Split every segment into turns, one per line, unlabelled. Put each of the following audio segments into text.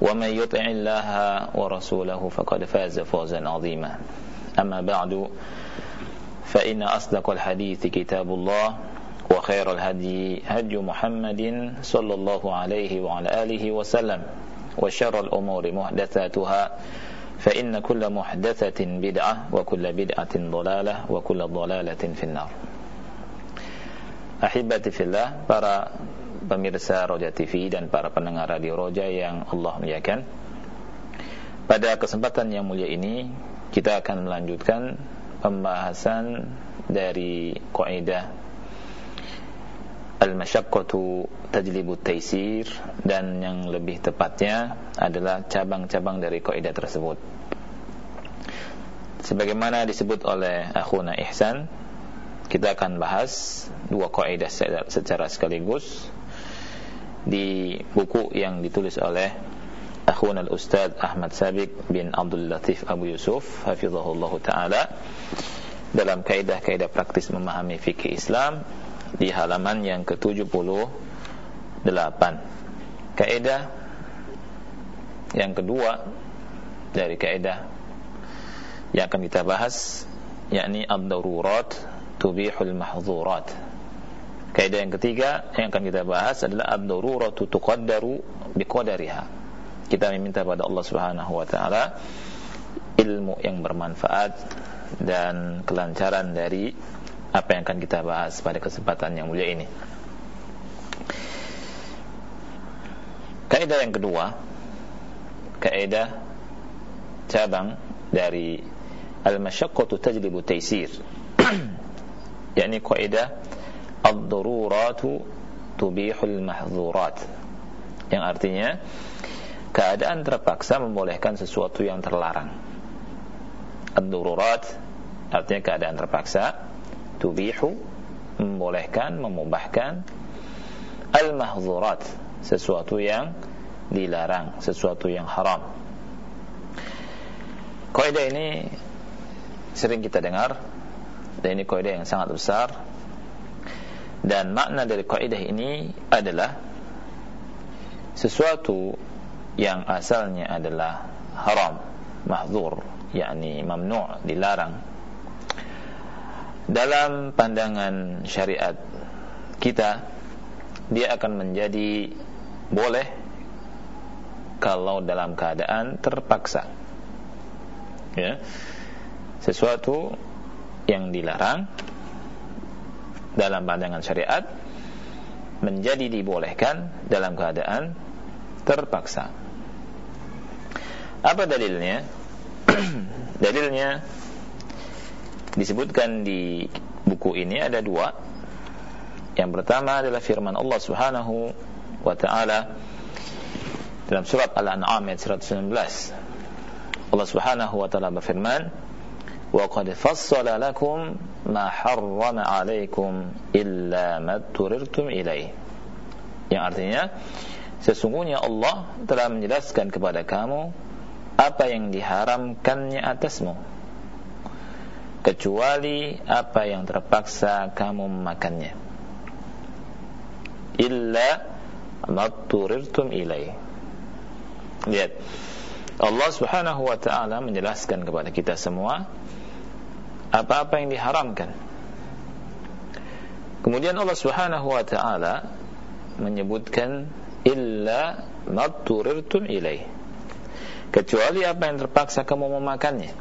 ومن يطع الله ورسوله فقد فاز فوزا عظيما. أما بعد فإن أصدق الحديث كتاب الله وخير الهدي هدي محمد صلى الله عليه وعلى آله وسلم وشر الأمور محدثاتها فإن كل محدثة بدعة وكل بدعة ضلالة وكل ضلالة في النار. Ahibati fillah para pemirsa Roja TV dan para pendengar Radio Roja yang Allah muliakan. Pada kesempatan yang mulia ini kita akan melanjutkan pembahasan dari kaidah al-masyaqqatu tajlibu taisir dan yang lebih tepatnya adalah cabang-cabang dari kaidah tersebut. Sebagaimana disebut oleh akhuna Ihsan, kita akan bahas dua kaidah secara sekaligus di buku yang ditulis oleh akhuna al-ustaz Ahmad Sabiq bin Abdul Latif Abu Yusuf hafizahullah taala dalam kaidah-kaidah praktis memahami fikih Islam di halaman yang ke-78. Kaidah yang kedua dari kaidah yang akan kita bahas yakni ad-darurat tubihul mahdhurat Kaidah yang ketiga yang akan kita bahas adalah ad-daruratu tuqaddaru biqadariha. Kita meminta pada Allah Subhanahu wa taala ilmu yang bermanfaat dan kelancaran dari apa yang akan kita bahas pada kesempatan yang mulia ini. Kaidah yang kedua, kaidah cabang dari al-masyaqqatu tajlibu taysir. yakni kaidah ad-daruratu tubihul mahzurat yang artinya keadaan terpaksa membolehkan sesuatu yang terlarang. Ad-darurat artinya keadaan terpaksa tubihu membolehkan memubahkan al-mahzurat sesuatu yang dilarang sesuatu yang haram. Kaidah ini sering kita dengar dan ini kaidah yang sangat besar dan makna dari kaidah ini adalah sesuatu yang asalnya adalah haram, mahzur, yakni mamnu' dilarang. Dalam pandangan syariat kita dia akan menjadi boleh kalau dalam keadaan terpaksa. Ya. Sesuatu yang dilarang dalam pandangan syariat menjadi dibolehkan dalam keadaan terpaksa. Apa dalilnya? dalilnya disebutkan di buku ini ada dua. Yang pertama adalah firman Allah Subhanahu wa taala dalam surat Al-An'am ayat 119. Allah Subhanahu wa taala berfirman, وقد فصل لكم ما حرم عليكم إلا ما اضطررتم إليه yang artinya sesungguhnya Allah telah menjelaskan kepada kamu apa yang diharamkannya atasmu kecuali apa yang terpaksa kamu memakannya illa matturirtum ilaih lihat Allah Subhanahu wa taala menjelaskan kepada kita semua apa-apa yang diharamkan. Kemudian Allah Subhanahu wa taala menyebutkan illa matturirtum ilaih. Kecuali apa yang terpaksa kamu memakannya.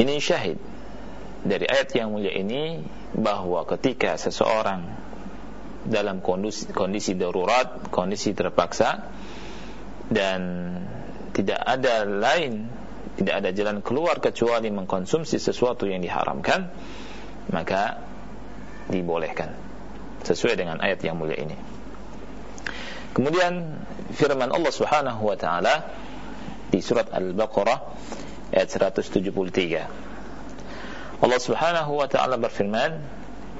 Ini syahid dari ayat yang mulia ini bahwa ketika seseorang dalam kondisi, kondisi darurat, kondisi terpaksa dan tidak ada lain, tidak ada jalan keluar kecuali mengkonsumsi sesuatu yang diharamkan, maka dibolehkan sesuai dengan ayat yang mulia ini. Kemudian firman Allah Subhanahu wa taala di surat Al-Baqarah ayat 173 Allah Subhanahu wa taala berfirman,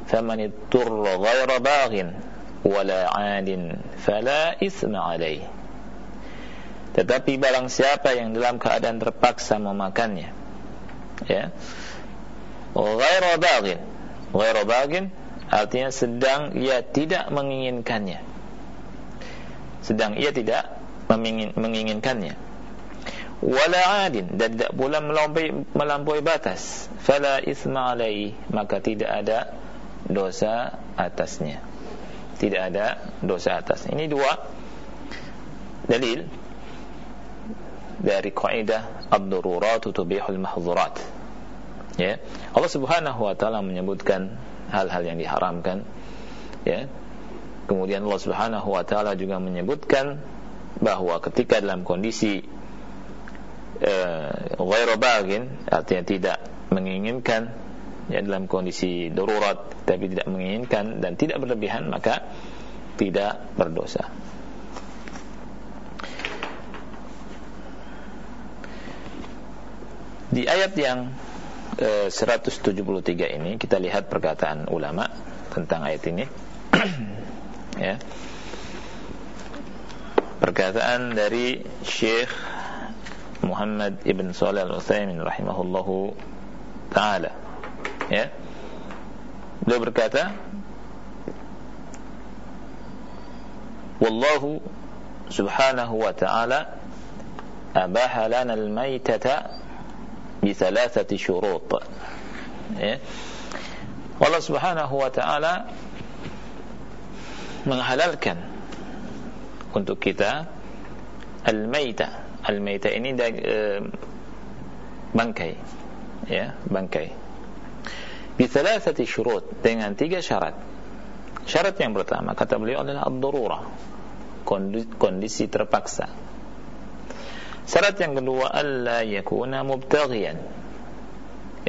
"Faman ittara ghaira baghin wala 'adin fala itsma 'alaih." Tetapi barang siapa yang dalam keadaan terpaksa memakannya, ya. Ghaira baghin. Ghaira baghin artinya sedang ia tidak menginginkannya. Sedang ia tidak menginginkannya. Wala adin dan tidak pula melampaui, melampaui batas. Fala isma maka tidak ada dosa atasnya. Tidak ada dosa atas. Ini dua dalil dari kaidah ad-darurat tubihul mahdhurat ya. Allah Subhanahu wa taala menyebutkan hal-hal yang diharamkan. Ya. Kemudian Allah Subhanahu wa taala juga menyebutkan bahwa ketika dalam kondisi Eh, ghairu bagin artinya tidak menginginkan ya dalam kondisi darurat tapi tidak menginginkan dan tidak berlebihan maka tidak berdosa di ayat yang eh, 173 ini kita lihat perkataan ulama tentang ayat ini. Ya. Perkataan dari Syekh Muhammad ibn Salih al-Uthaymin rahimahullahu ta'ala. Ya. Beliau berkata wallahu subhanahu wa ta'ala abaha lana al-maytata syurut ya Allah subhanahu wa ta'ala menghalalkan untuk kita al-maytah al-maita ini uh, bangkai ya bangkai bi thalathati syurut dengan tiga syarat syarat yang pertama kata beliau adalah ad-darurah kondisi terpaksa syarat yang kedua alla yakuna mubtaghiyan.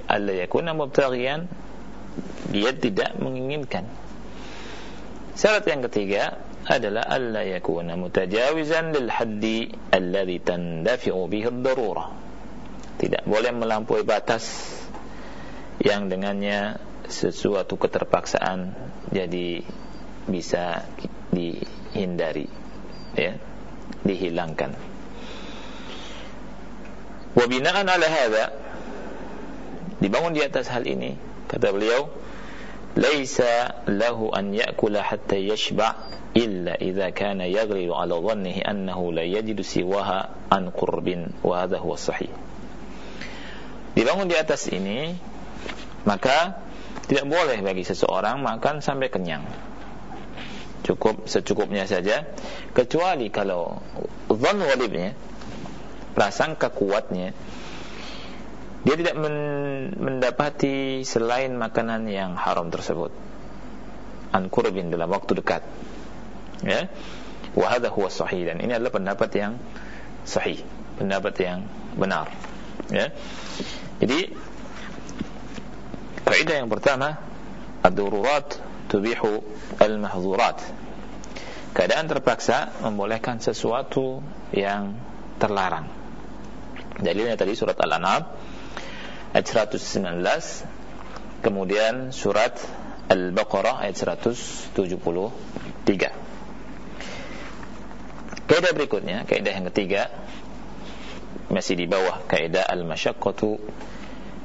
Alla yakuna mubtaghiyan dia tidak menginginkan. Syarat yang ketiga adalah alla yakuna mutajawizan lil haddi alladhi tandafi'u bihi ad-darurah. Tidak boleh melampaui batas yang dengannya sesuatu keterpaksaan jadi bisa dihindari ya dihilangkan wa bina'an ala hadha dibangun di atas hal ini kata beliau laisa lahu an ya'kula hatta yashba' illa idza kana yaghlilu ala dhannihi annahu la yajidu siwaha an qurbin wa hadha huwa sahih. Dibangun di atas ini maka tidak boleh bagi seseorang makan sampai kenyang. Cukup secukupnya saja kecuali kalau dhan walibnya prasangka kuatnya dia tidak mendapati selain makanan yang haram tersebut. An qurbin dalam waktu dekat. Ya. Wa hadha huwa sahih. Dan ini adalah pendapat yang sahih. Pendapat yang benar. Ya. Jadi kaidah yang pertama ad-dururat tubihu al-mahdhurat keadaan terpaksa membolehkan sesuatu yang terlarang dalilnya tadi surat al-an'am ayat 119 kemudian surat al-baqarah ayat 173 Kaidah berikutnya, kaidah yang ketiga masih di bawah kaidah al-masyaqqatu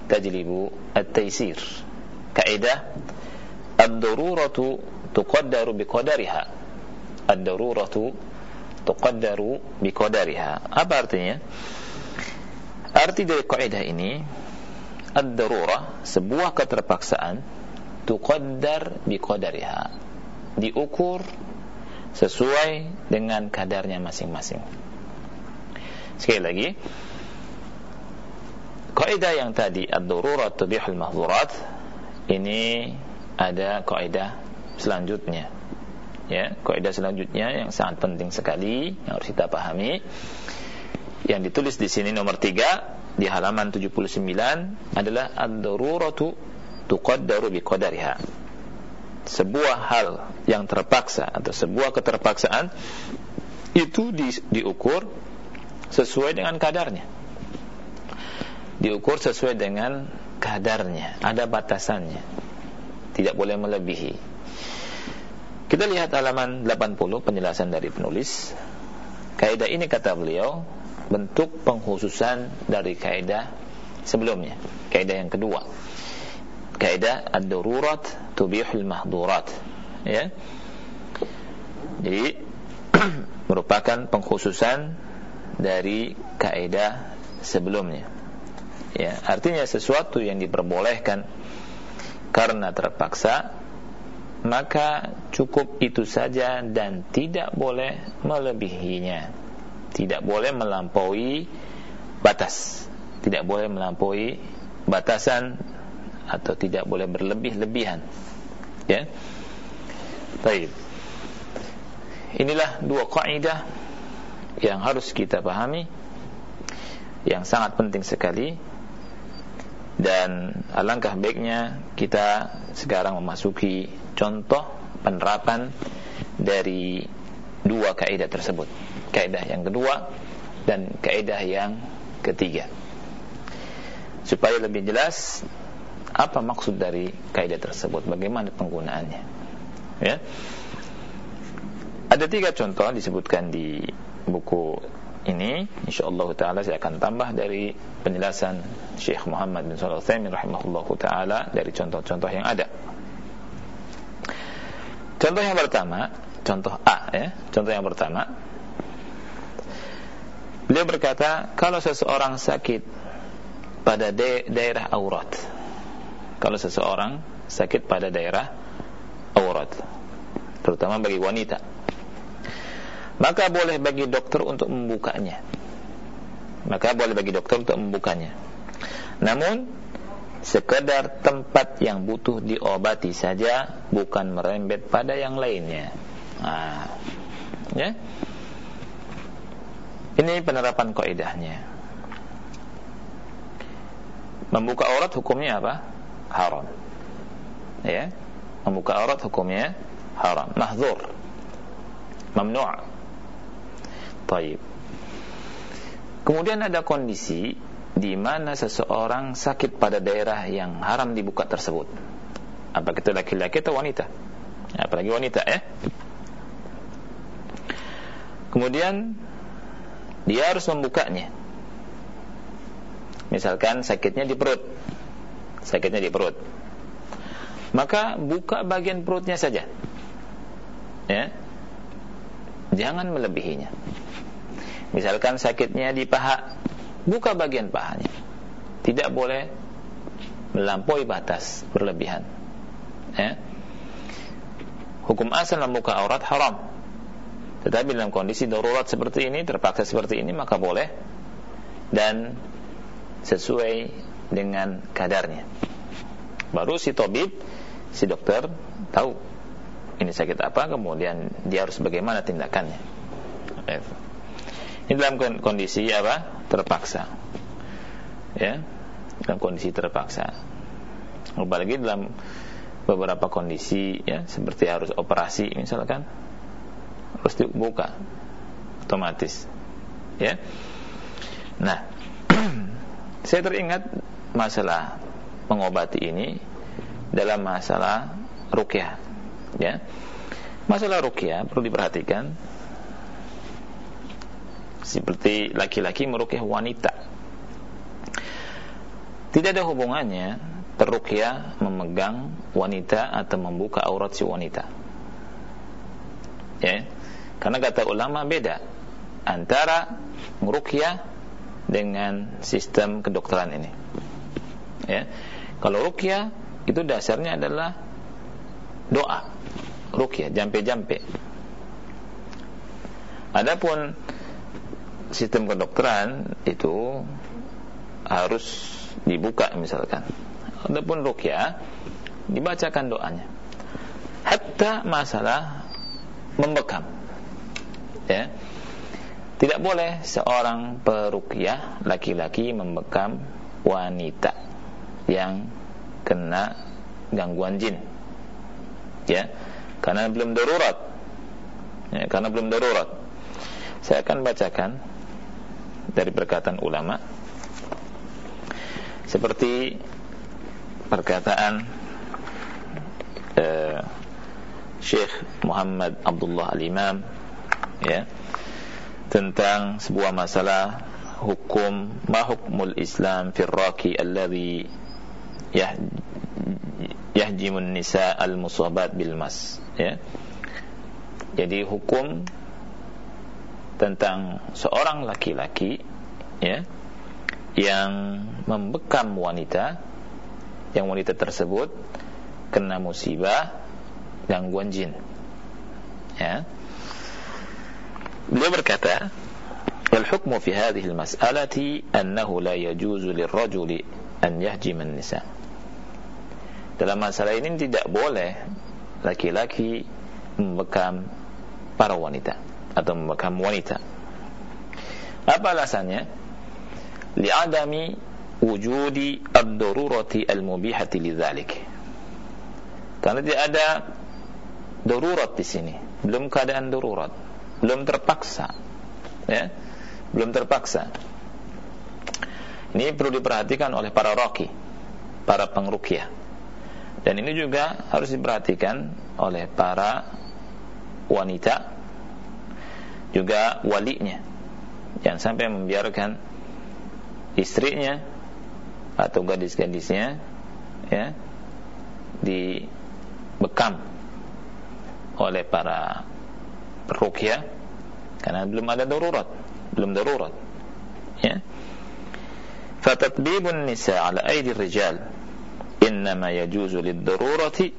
tajlibu at-taysir. Kaidah ad-daruratu tuqaddaru biqadariha. Ad-daruratu tuqaddaru biqadariha. Apa artinya? Arti dari kaidah ini ad-darurah sebuah keterpaksaan tuqaddar biqadariha. Diukur sesuai dengan kadarnya masing-masing. Sekali lagi, kaidah yang tadi ad-darurat tubihul ini ada kaidah selanjutnya ya kaidah selanjutnya yang sangat penting sekali yang harus kita pahami yang ditulis di sini nomor 3 di halaman 79 adalah ad-daruratu tuqaddaru biqadariha. Sebuah hal yang terpaksa atau sebuah keterpaksaan itu di, diukur sesuai dengan kadarnya. Diukur sesuai dengan kadarnya ada batasannya. Tidak boleh melebihi. Kita lihat halaman 80 penjelasan dari penulis. Kaidah ini kata beliau bentuk penghususan dari kaidah sebelumnya. Kaidah yang kedua. Kaidah ad-darurat tubihul mahdurat. Ya. Jadi merupakan pengkhususan dari kaidah sebelumnya. Ya artinya sesuatu yang diperbolehkan karena terpaksa maka cukup itu saja dan tidak boleh melebihinya tidak boleh melampaui batas. Tidak boleh melampaui batasan atau tidak boleh berlebih-lebihan. Ya. Baik. Inilah dua kaidah yang harus kita pahami yang sangat penting sekali. Dan alangkah baiknya kita sekarang memasuki contoh penerapan dari dua kaidah tersebut kaidah yang kedua dan kaidah yang ketiga. Supaya lebih jelas apa maksud dari kaidah tersebut? Bagaimana penggunaannya? Ya. Ada tiga contoh disebutkan di buku ini. Insyaallah taala saya akan tambah dari penjelasan Syekh Muhammad bin Shalih Al-Utsaimin rahimahullahu taala dari contoh-contoh yang ada. Contoh yang pertama contoh A ya. Contoh yang pertama beliau berkata kalau seseorang sakit pada daerah aurat. Kalau seseorang sakit pada daerah aurat terutama bagi wanita. Maka boleh bagi dokter untuk membukanya. Maka boleh bagi dokter untuk membukanya. Namun sekedar tempat yang butuh diobati saja bukan merembet pada yang lainnya. Nah, ya ini penerapan kaidahnya membuka aurat hukumnya apa haram. Ya. Membuka aurat hukumnya haram, mahdzur. Mamnu'. Baik. Kemudian ada kondisi di mana seseorang sakit pada daerah yang haram dibuka tersebut. Apa itu laki-laki atau wanita? Apalagi wanita ya. Kemudian dia harus membukanya. Misalkan sakitnya di perut. Sakitnya di perut. Maka buka bagian perutnya saja. Ya. Jangan melebihinya. Misalkan sakitnya di paha buka bagian pahanya. Tidak boleh melampaui batas berlebihan. Ya. Hukum asal membuka aurat haram tetapi dalam kondisi darurat seperti ini terpaksa seperti ini maka boleh dan sesuai dengan kadarnya. Baru si tabib, si dokter tahu ini sakit apa, kemudian dia harus bagaimana tindakannya. Ini dalam kondisi apa? Terpaksa. Ya, dalam kondisi terpaksa. Apalagi dalam beberapa kondisi ya seperti harus operasi misalkan harus dibuka otomatis. Ya. Nah saya teringat masalah mengobati ini dalam masalah rukyah. Ya. Masalah rukyah perlu diperhatikan. Seperti laki-laki merukyah wanita. Tidak ada hubungannya terukyah memegang wanita atau membuka aurat si wanita. Ya karena kata ulama beda antara merukyah dengan sistem kedokteran ini. Ya. Kalau rukyah itu dasarnya adalah doa. Rukyah jampe-jampe. Adapun sistem kedokteran itu harus dibuka misalkan. Ataupun rukyah dibacakan doanya. Hatta masalah membekam ya. Tidak boleh seorang perukyah laki-laki membekam wanita yang kena gangguan jin. Ya. Karena belum darurat. Ya, karena belum darurat. Saya akan bacakan dari perkataan ulama. Seperti perkataan uh, Syekh Muhammad Abdullah Al-Imam ya. Tentang sebuah masalah hukum ma hukmul Islam fi raki alladhi yah, yahjimun nisa al-musabat bil mas. Ya. Jadi hukum tentang seorang laki-laki ya yang membekam wanita yang wanita tersebut kena musibah gangguan jin. Ya beliau berkata والحكم في هذه المسألة أنه لا يجوز للرجل أن يهجم النساء dalam masalah ini tidak boleh laki-laki membekam para wanita atau membekam wanita apa alasannya li'adami wujudi ad-darurati al-mubihati lidzalik. Karena tidak ada darurat di sini, belum keadaan darurat, belum terpaksa. Ya. Belum terpaksa. Ini perlu diperhatikan oleh para roki, para pengrukyah. Dan ini juga harus diperhatikan oleh para wanita juga walinya. Jangan sampai membiarkan istrinya atau gadis-gadisnya ya dibekam oleh para perukia karena belum ada darurat. Belum darurat. Ya. Fatatbibun nisa ala aidi rijal. Innama yajuzu lid-darurati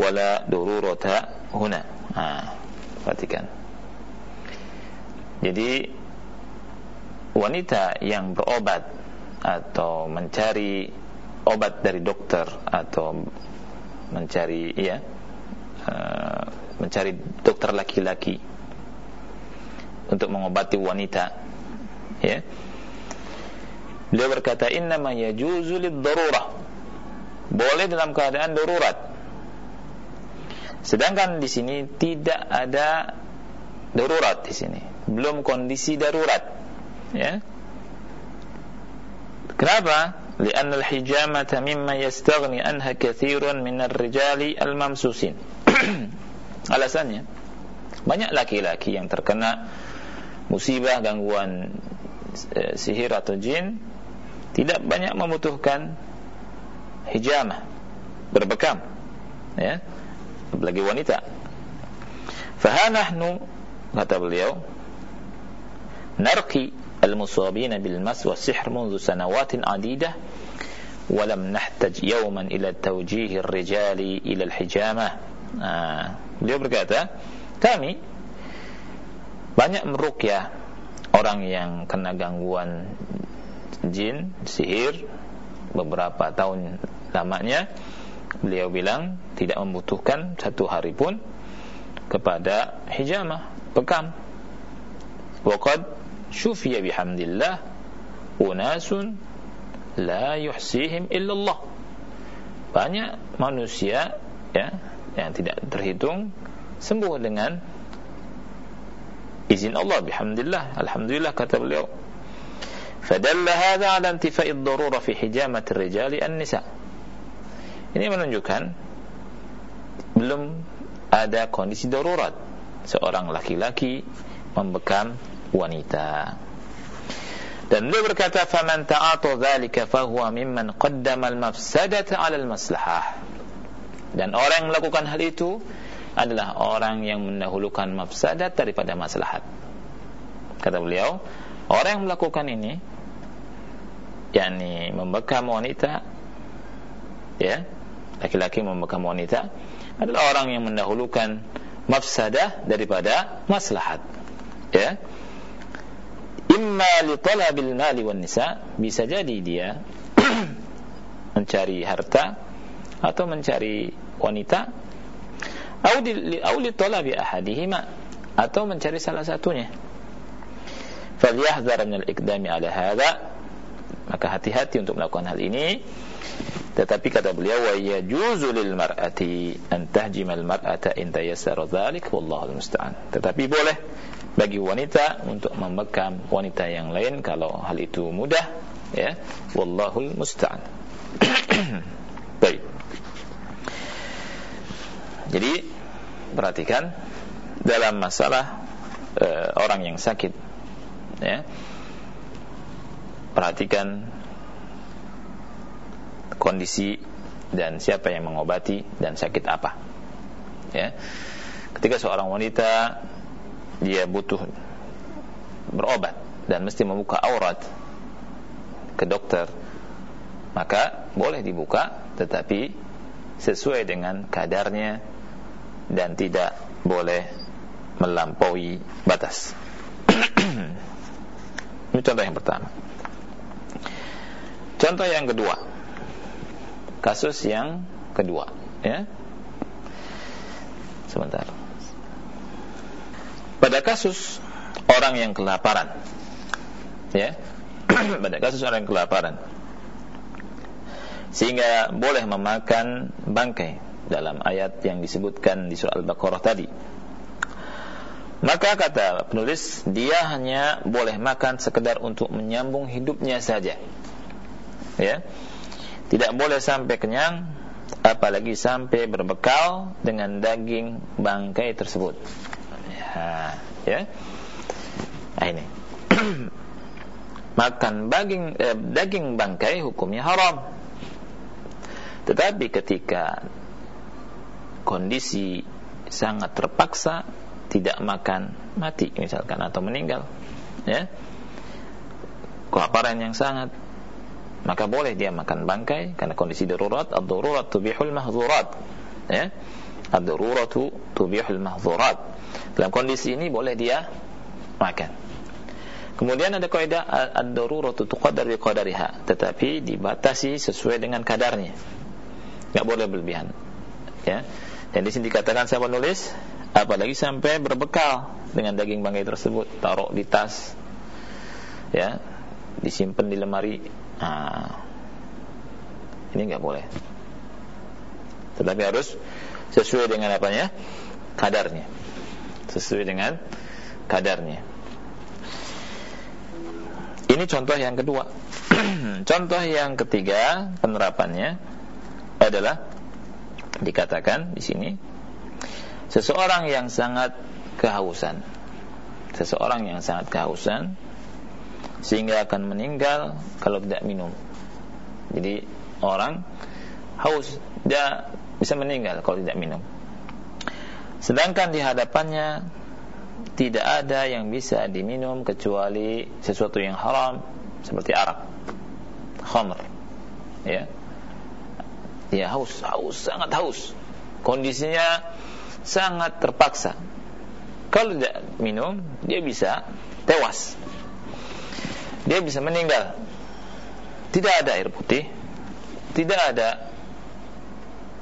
wala darurata huna. Ha perhatikan. Jadi wanita yang berobat atau mencari obat dari dokter atau mencari ya uh, mencari dokter laki-laki untuk mengobati wanita. Ya. Beliau berkata inna ma yajuzu darurah boleh dalam keadaan darurat. Sedangkan di sini tidak ada darurat di sini. Belum kondisi darurat. Ya. Kenapa? Lian al-hijamah mimma yastaghni anha kathirun min ar-rijali al-mamsusin. Alasannya banyak laki-laki yang terkena musibah gangguan eh, sihir atau jin tidak banyak membutuhkan hijamah berbekam ya apalagi wanita fahanahnu kata beliau narqi المصابين بالمس والسحر منذ سنوات عديدة ولم نحتج يوما إلى توجيه الرجال إلى الحجامة آه. beliau berkata kami banyak merukyah orang yang kena gangguan jin, sihir beberapa tahun lamanya beliau bilang tidak membutuhkan satu hari pun kepada hijamah, bekam. Waqad syufiya bihamdillah unasun la yuhsihim illallah banyak manusia ya yang tidak terhitung sembuh dengan izin Allah bihamdillah alhamdulillah kata beliau fadalla hadha ala intifa'i ad-darura fi hijamati ar-rijali an-nisa ini menunjukkan belum ada kondisi darurat seorang laki-laki membekam wanita. Dan beliau berkata, "Faman ta'ata dzalika fahuwa mimman qaddama al-mafsadata 'ala al-maslahah." Dan orang yang melakukan hal itu adalah orang yang mendahulukan mafsadat daripada maslahat. Kata beliau, orang yang melakukan ini yakni membekam wanita ya, laki-laki membekam wanita adalah orang yang mendahulukan mafsadah daripada maslahat. Ya imma li talabil mali wan nisa bisa jadi dia mencari harta atau mencari wanita atau mencari salah satunya. Falyahdhar min al-iqdami ala hadha. Maka hati-hati untuk melakukan hal ini. Tetapi kata beliau wa yajuzu lil mar'ati an tahjima al mar'ata in tayassara dhalik wallahu musta'an tetapi boleh bagi wanita untuk membekam wanita yang lain kalau hal itu mudah ya. Wallahul musta'an baik jadi perhatikan dalam masalah e, orang yang sakit ya. Perhatikan kondisi dan siapa yang mengobati dan sakit apa ya. Ketika seorang wanita dia butuh berobat dan mesti membuka aurat ke dokter maka boleh dibuka tetapi sesuai dengan kadarnya dan tidak boleh melampaui batas. Ini contoh yang pertama. Contoh yang kedua. Kasus yang kedua, ya. Sebentar. Pada kasus orang yang kelaparan. Ya. Pada kasus orang yang kelaparan. Sehingga boleh memakan bangkai dalam ayat yang disebutkan di surah Al-Baqarah tadi. Maka kata penulis, dia hanya boleh makan sekedar untuk menyambung hidupnya saja. Ya. Tidak boleh sampai kenyang apalagi sampai berbekal dengan daging bangkai tersebut. Ya, ya. Nah, ini. Makan daging eh, daging bangkai hukumnya haram. Tetapi ketika kondisi sangat terpaksa tidak makan mati misalkan atau meninggal ya. Kelaparan yang sangat maka boleh dia makan bangkai karena kondisi darurat ad-darurat tubihul mahzurat ya. Ad-daruratu tubihul mahzurat. Dalam kondisi ini boleh dia makan. Kemudian ada kaidah ad-daruratu tuqaddar biqadariha tetapi dibatasi sesuai dengan kadarnya. Enggak boleh berlebihan ya dan di sini dikatakan saya menulis apalagi sampai berbekal dengan daging bangkai tersebut, taruh di tas, ya, disimpan di lemari. Nah, ini nggak boleh. Tetapi harus sesuai dengan apanya? Kadarnya. Sesuai dengan kadarnya. Ini contoh yang kedua. contoh yang ketiga penerapannya adalah dikatakan di sini seseorang yang sangat kehausan. Seseorang yang sangat kehausan sehingga akan meninggal kalau tidak minum. Jadi orang haus dia bisa meninggal kalau tidak minum. Sedangkan di hadapannya tidak ada yang bisa diminum kecuali sesuatu yang haram seperti arak khamr ya dia haus, haus, sangat haus. Kondisinya sangat terpaksa. Kalau tidak minum, dia bisa tewas. Dia bisa meninggal. Tidak ada air putih, tidak ada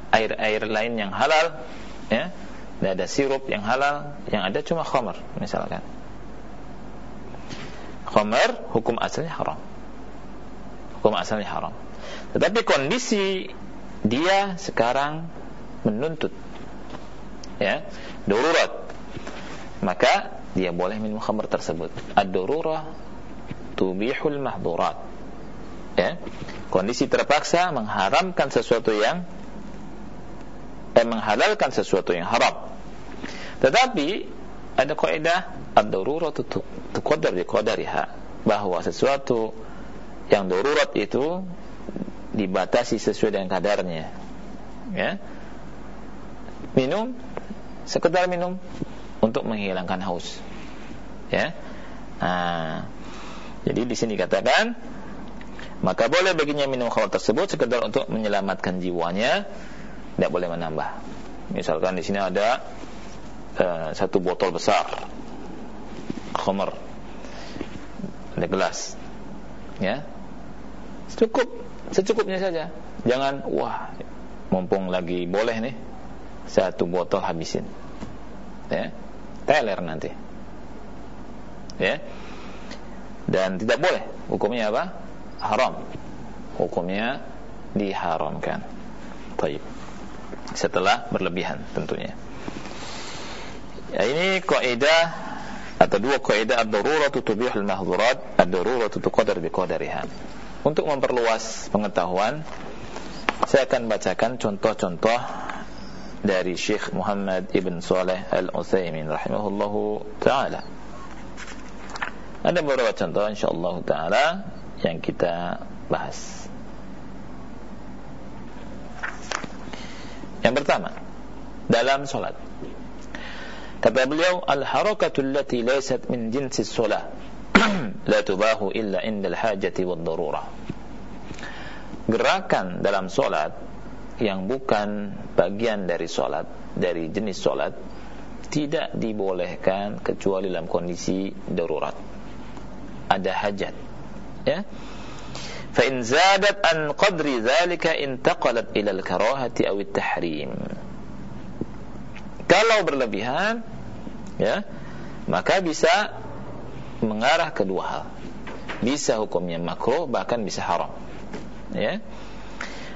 air-air lain yang halal, ya. Tidak ada sirup yang halal, yang ada cuma khamar misalkan. Khamar hukum asalnya haram. Hukum asalnya haram. Tetapi kondisi dia sekarang menuntut. Ya darurat. Maka dia boleh minum khamr tersebut. Ad-darurah tubihul mahdurat. Ya kondisi terpaksa mengharamkan sesuatu yang eh, menghalalkan sesuatu yang haram. Tetapi ada kaidah ad-darurah tuqaddar bi qadariha. Bahwa sesuatu yang darurat itu dibatasi sesuai dengan kadarnya. Ya. Minum sekedar minum untuk menghilangkan haus. Ya. Nah, jadi di sini katakan maka boleh baginya minum khamr tersebut sekedar untuk menyelamatkan jiwanya, tidak boleh menambah. Misalkan di sini ada uh, satu botol besar khamr, ada gelas, ya, cukup secukupnya saja. Jangan wah mumpung lagi boleh nih satu botol habisin. Ya teler nanti. Ya dan tidak boleh. Hukumnya apa? Haram. Hukumnya diharamkan. Baik. setelah berlebihan tentunya. Ya, ini kaidah atau dua kaidah ad-daruratu tubihul mahdhurat ad-daruratu tuqadar biqadariha untuk memperluas pengetahuan saya akan bacakan contoh-contoh dari Syekh Muhammad Ibn Saleh Al-Utsaimin rahimahullahu taala. Ada beberapa contoh insyaallah taala yang kita bahas. Yang pertama, dalam salat. Kata beliau, al-harakatu allati laysat min jinsi salat la tubahu illa indal hajati wad darurah. Gerakan dalam salat yang bukan bagian dari solat dari jenis solat tidak dibolehkan kecuali dalam kondisi darurat. Ada hajat ya. Fa in zadat an qadri dhalika intaqalat ila al-karahati aw at-tahrim. Kalau berlebihan ya maka bisa mengarah ke dua hal bisa hukumnya makruh bahkan bisa haram ya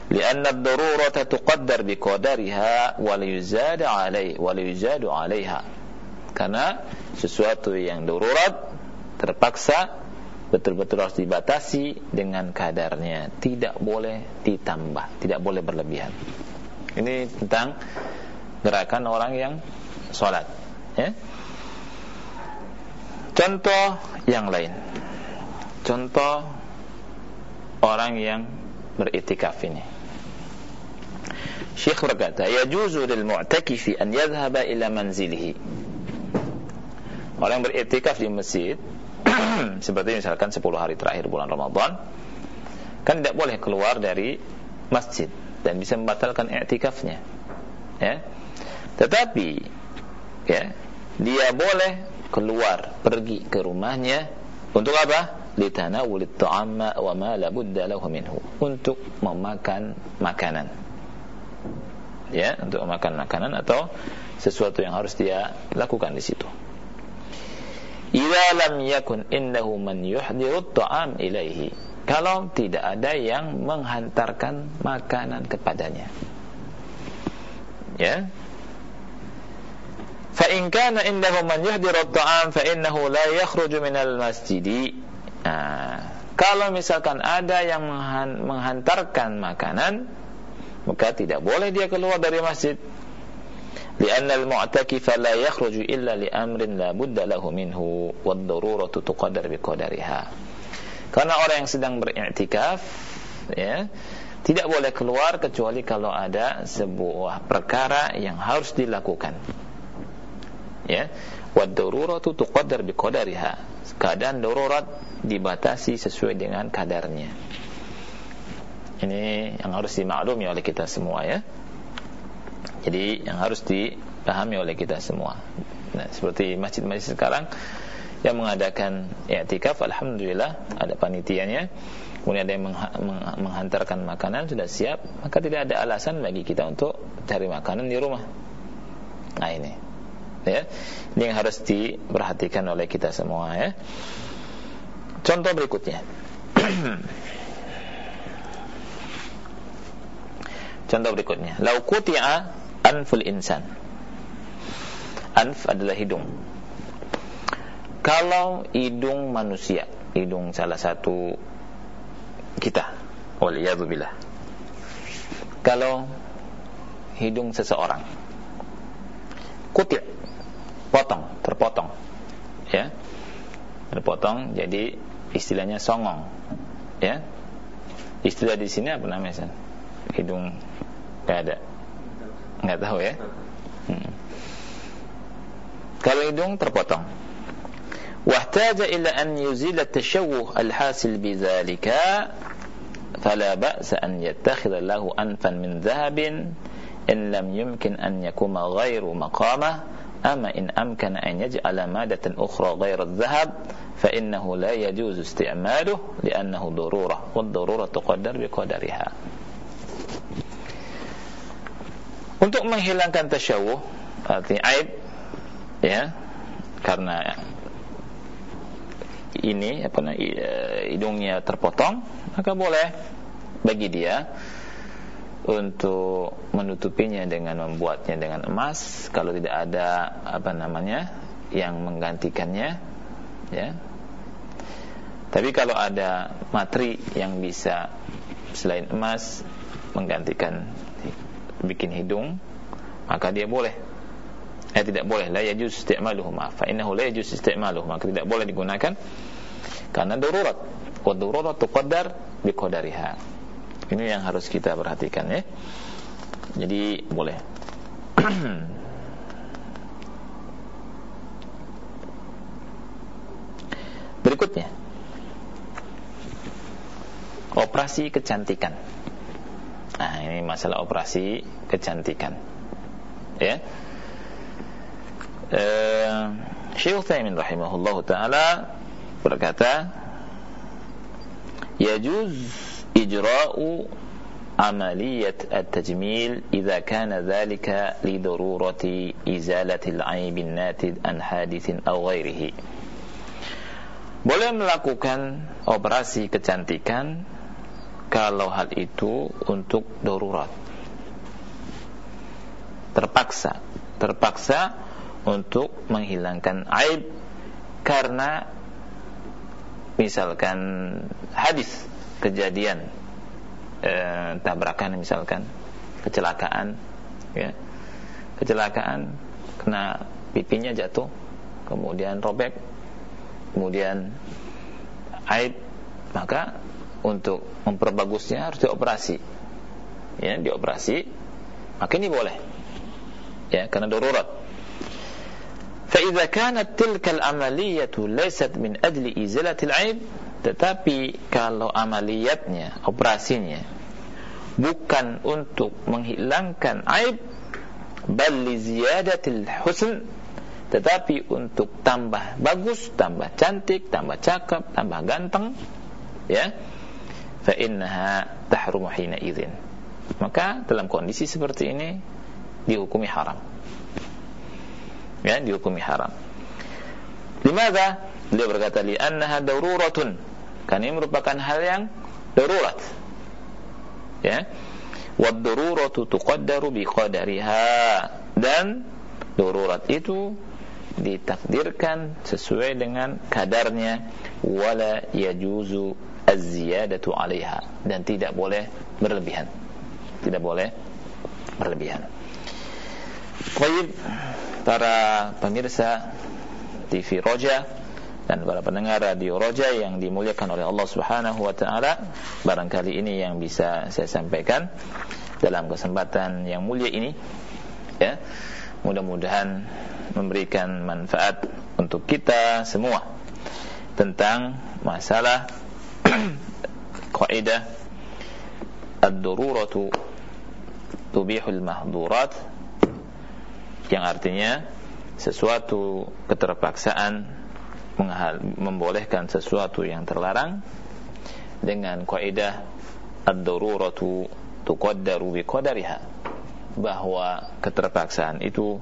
لأن الضرورة تقدر بقدرها وليزاد عليه وليزاد عليها karena sesuatu yang darurat terpaksa betul-betul harus dibatasi dengan kadarnya tidak boleh ditambah tidak boleh berlebihan ini tentang gerakan orang yang sholat ya. contoh yang lain contoh orang yang beritikaf ini Syekh berkata, "Yajuzu lil mu'takifi an yadhhaba ila manzilihi." Orang beriktikaf di masjid seperti misalkan 10 hari terakhir bulan Ramadan kan tidak boleh keluar dari masjid dan bisa membatalkan i'tikafnya. Ya. Tetapi ya, dia boleh keluar pergi ke rumahnya untuk apa? Litanawulit ta'amma wa ma la budda lahu minhu. Untuk memakan makanan ya untuk makan makanan atau sesuatu yang harus dia lakukan di situ. Idza lam yakun innahu man yuhdiru ta'am ilaihi. Kalau tidak ada yang menghantarkan makanan kepadanya. Ya. Fa in kana indahu man yuhdiru ta'am fa innahu la yakhruju minal masjidi. Nah, kalau misalkan ada yang menghantarkan makanan, maka tidak boleh dia keluar dari masjid لأن المعتكف لا يخرج إلا لأمر لا بد له منه والضرورة تقدر بقدرها karena orang yang sedang beriktikaf ya tidak boleh keluar kecuali kalau ada sebuah perkara yang harus dilakukan ya. Wad-daruratu tuqaddar biqadariha keadaan darurat dibatasi sesuai dengan kadarnya. Ini yang harus dimaklumi oleh kita semua ya. Jadi yang harus dipahami oleh kita semua. Nah, seperti masjid-masjid sekarang yang mengadakan i'tikaf alhamdulillah ada panitianya. Kemudian ada yang menghantarkan makanan sudah siap maka tidak ada alasan bagi kita untuk cari makanan di rumah. Nah ini ya ini yang harus diperhatikan oleh kita semua ya contoh berikutnya Contoh berikutnya, lau kuti'a anful insan. Anf adalah hidung. Kalau hidung manusia, hidung salah satu kita, waliyadzubillah. Kalau hidung seseorang, kuti' potong, terpotong, ya, terpotong, jadi istilahnya songong, ya. Istilah di sini apa namanya? Hidung Gak ada. Nggak tahu ya. Hmm. Kalau hidung terpotong. Wahtaja ila an yuzila tashawuh al-hasil bidzalika fala ba'sa an yattakhidha lahu anfan min dhahabin in lam yumkin an yakuma ghairu maqamah أما إن أمكن أن يجعل مادة أخرى غير الذهب فإنه لا يجوز استعماله لأنه ضرورة والضرورة تقدر بقدرها untuk menghilangkan tasyawuh arti aib ya karena ini apa hidungnya terpotong maka boleh bagi dia untuk menutupinya dengan membuatnya dengan emas. Kalau tidak ada apa namanya yang menggantikannya ya. Tapi kalau ada materi yang bisa selain emas menggantikan bikin hidung maka dia boleh. Eh tidak boleh. La yajuz isti'maluhu ma fa innahu la yajuz isti'maluhu. Maka tidak boleh digunakan karena darurat. Wa darurat tuqaddar biqadariha ini yang harus kita perhatikan ya jadi boleh berikutnya operasi kecantikan. Nah, ini masalah operasi kecantikan. Ya. Eh, Syekh Utsaimin rahimahullah taala berkata, "Yajuz ijra'u amaliyat at-tajmil idza kana dhalika li darurati izalati al-'aib an-natid an hadithin aw ghairihi." Boleh melakukan operasi kecantikan kalau hal itu untuk darurat terpaksa terpaksa untuk menghilangkan aib karena misalkan hadis kejadian eh, tabrakan misalkan kecelakaan ya kecelakaan kena pipinya jatuh kemudian robek kemudian aib maka untuk memperbagusnya harus dioperasi ya dioperasi maka ini boleh ya karena darurat فإذا كانت تلك العملية ليست من أجل إزالة العيب tetapi kalau amaliyatnya operasinya bukan untuk menghilangkan aib bal ziyadatil husn tetapi untuk tambah bagus, tambah cantik, tambah cakep, tambah ganteng ya fa innaha tahrumu hina maka dalam kondisi seperti ini dihukumi haram. Ya dihukumi haram. Limadha? Beliau berkata li annaha daruratun karena ini merupakan hal yang darurat. Ya. Wad daruratu tuqaddaru bi qadariha dan darurat itu ditakdirkan sesuai dengan kadarnya. Wala yajuzu az-ziyadatu 'alaiha. Dan tidak boleh berlebihan. Tidak boleh berlebihan. Baik, para pemirsa TV Roja dan para pendengar radio Roja yang dimuliakan oleh Allah Subhanahu wa taala, barangkali ini yang bisa saya sampaikan dalam kesempatan yang mulia ini ya. Mudah-mudahan memberikan manfaat untuk kita semua tentang masalah kaidah ad-daruratu tubihul mahdurat yang artinya sesuatu keterpaksaan membolehkan sesuatu yang terlarang dengan kaidah ad-daruratu tuqaddaru biqadariha bahwa keterpaksaan itu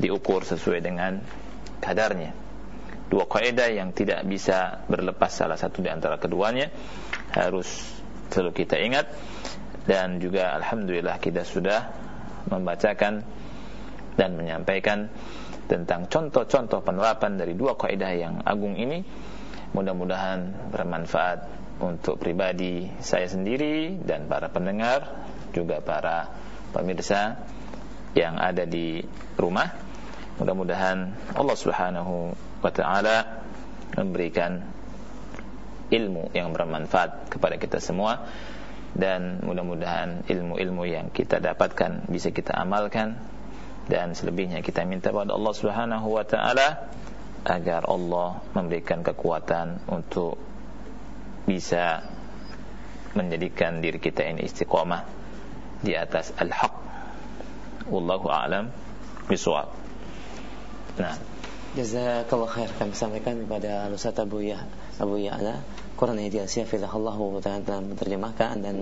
diukur sesuai dengan kadarnya. Dua kaidah yang tidak bisa berlepas salah satu di antara keduanya harus selalu kita ingat. Dan juga alhamdulillah kita sudah membacakan dan menyampaikan tentang contoh-contoh penerapan dari dua kaidah yang agung ini mudah-mudahan bermanfaat untuk pribadi saya sendiri dan para pendengar juga para pemirsa yang ada di rumah. Mudah-mudahan Allah Subhanahu wa taala memberikan ilmu yang bermanfaat kepada kita semua dan mudah-mudahan ilmu-ilmu yang kita dapatkan bisa kita amalkan dan selebihnya. Kita minta kepada Allah Subhanahu wa taala agar Allah memberikan kekuatan untuk bisa menjadikan diri kita ini istiqamah di atas al-haq. Wallahu a'lam bishawab. Nah.
Jazakallah khair. Kami sampaikan kepada Ustaz Abu Ya Abu Ya'la. Quran Ideal Syafizahullah telah menerjemahkan dan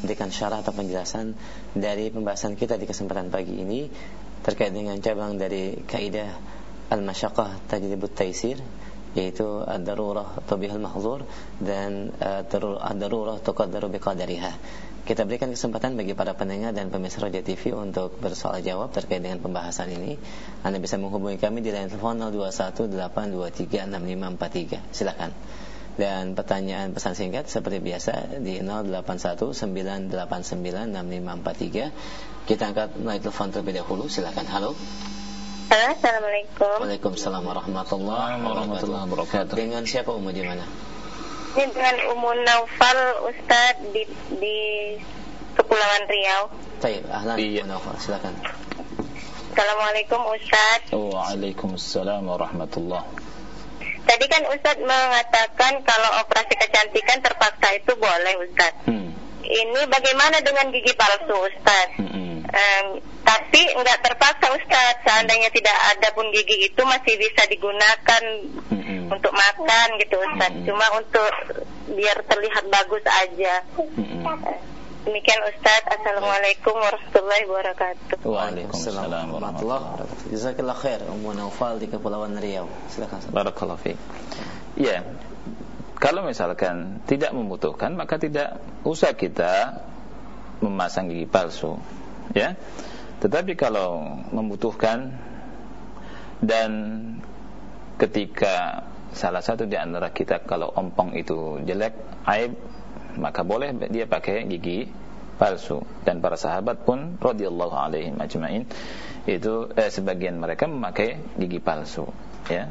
memberikan syarah atau penjelasan dari pembahasan kita di kesempatan pagi ini terkait dengan cabang dari kaidah al-masyaqqah tajribut taisir yaitu ad-darurah tabihul mahzur dan ad-darurah tuqaddaru biqadariha kita berikan kesempatan bagi para pendengar dan pemirsa Raja TV untuk bersoal jawab terkait dengan pembahasan ini. Anda bisa menghubungi kami di line telepon 0218236543. Silakan. Dan pertanyaan pesan singkat seperti biasa di 0819896543. Kita angkat line telepon terlebih dahulu. Silakan.
Halo. Assalamualaikum.
Waalaikumsalam warahmatullahi wabarakatuh. Dengan siapa umum di mana?
Ini dengan Umun Naufal Ustaz di di Kepulauan Riau.
Baik, ahlan iya. Naufal, silakan.
Assalamualaikum Ustaz.
Waalaikumsalam warahmatullah.
Tadi kan Ustaz mengatakan kalau operasi kecantikan terpaksa itu boleh Ustaz. Hmm. Ini bagaimana dengan gigi palsu Ustaz? Hmm. Um, tapi nggak terpaksa Ustaz. Seandainya tidak ada pun gigi itu masih bisa digunakan. Hmm untuk makan gitu Ustaz. Hmm. Cuma untuk biar terlihat bagus aja. Hmm. Demikian Ustaz. Assalamualaikum warahmatullahi wabarakatuh.
Waalaikumsalam warahmatullahi wabarakatuh. Jazakallah khair Ummu Naufal di Kepulauan Riau. Silakan.
Barakallahu fiik. Ya. Kalau misalkan tidak membutuhkan maka tidak usah kita memasang gigi palsu, ya. Tetapi kalau membutuhkan dan ketika salah satu di antara kita kalau ompong itu jelek, aib, maka boleh dia pakai gigi palsu dan para sahabat pun radhiyallahu alaihim ajmain itu eh, sebagian mereka memakai gigi palsu ya.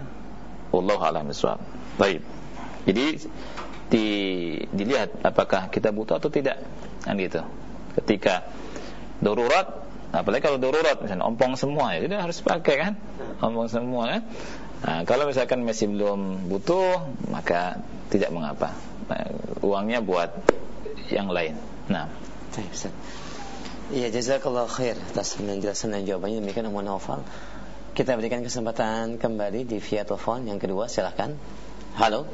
Wallahu a'lam bishawab baik. Jadi di, dilihat apakah kita butuh atau tidak kan gitu. Ketika darurat apalagi kalau darurat misalnya ompong semua ya jadi harus pakai kan? Ompong semua kan? Nah, kalau misalkan masih belum butuh, maka tidak mengapa. Nah, uangnya buat yang lain. Nah,
Iya, jazakallah khair atas penjelasan dan jawabannya demikian Umar Naufal. Kita berikan kesempatan kembali di via telepon yang kedua, silahkan. Halo.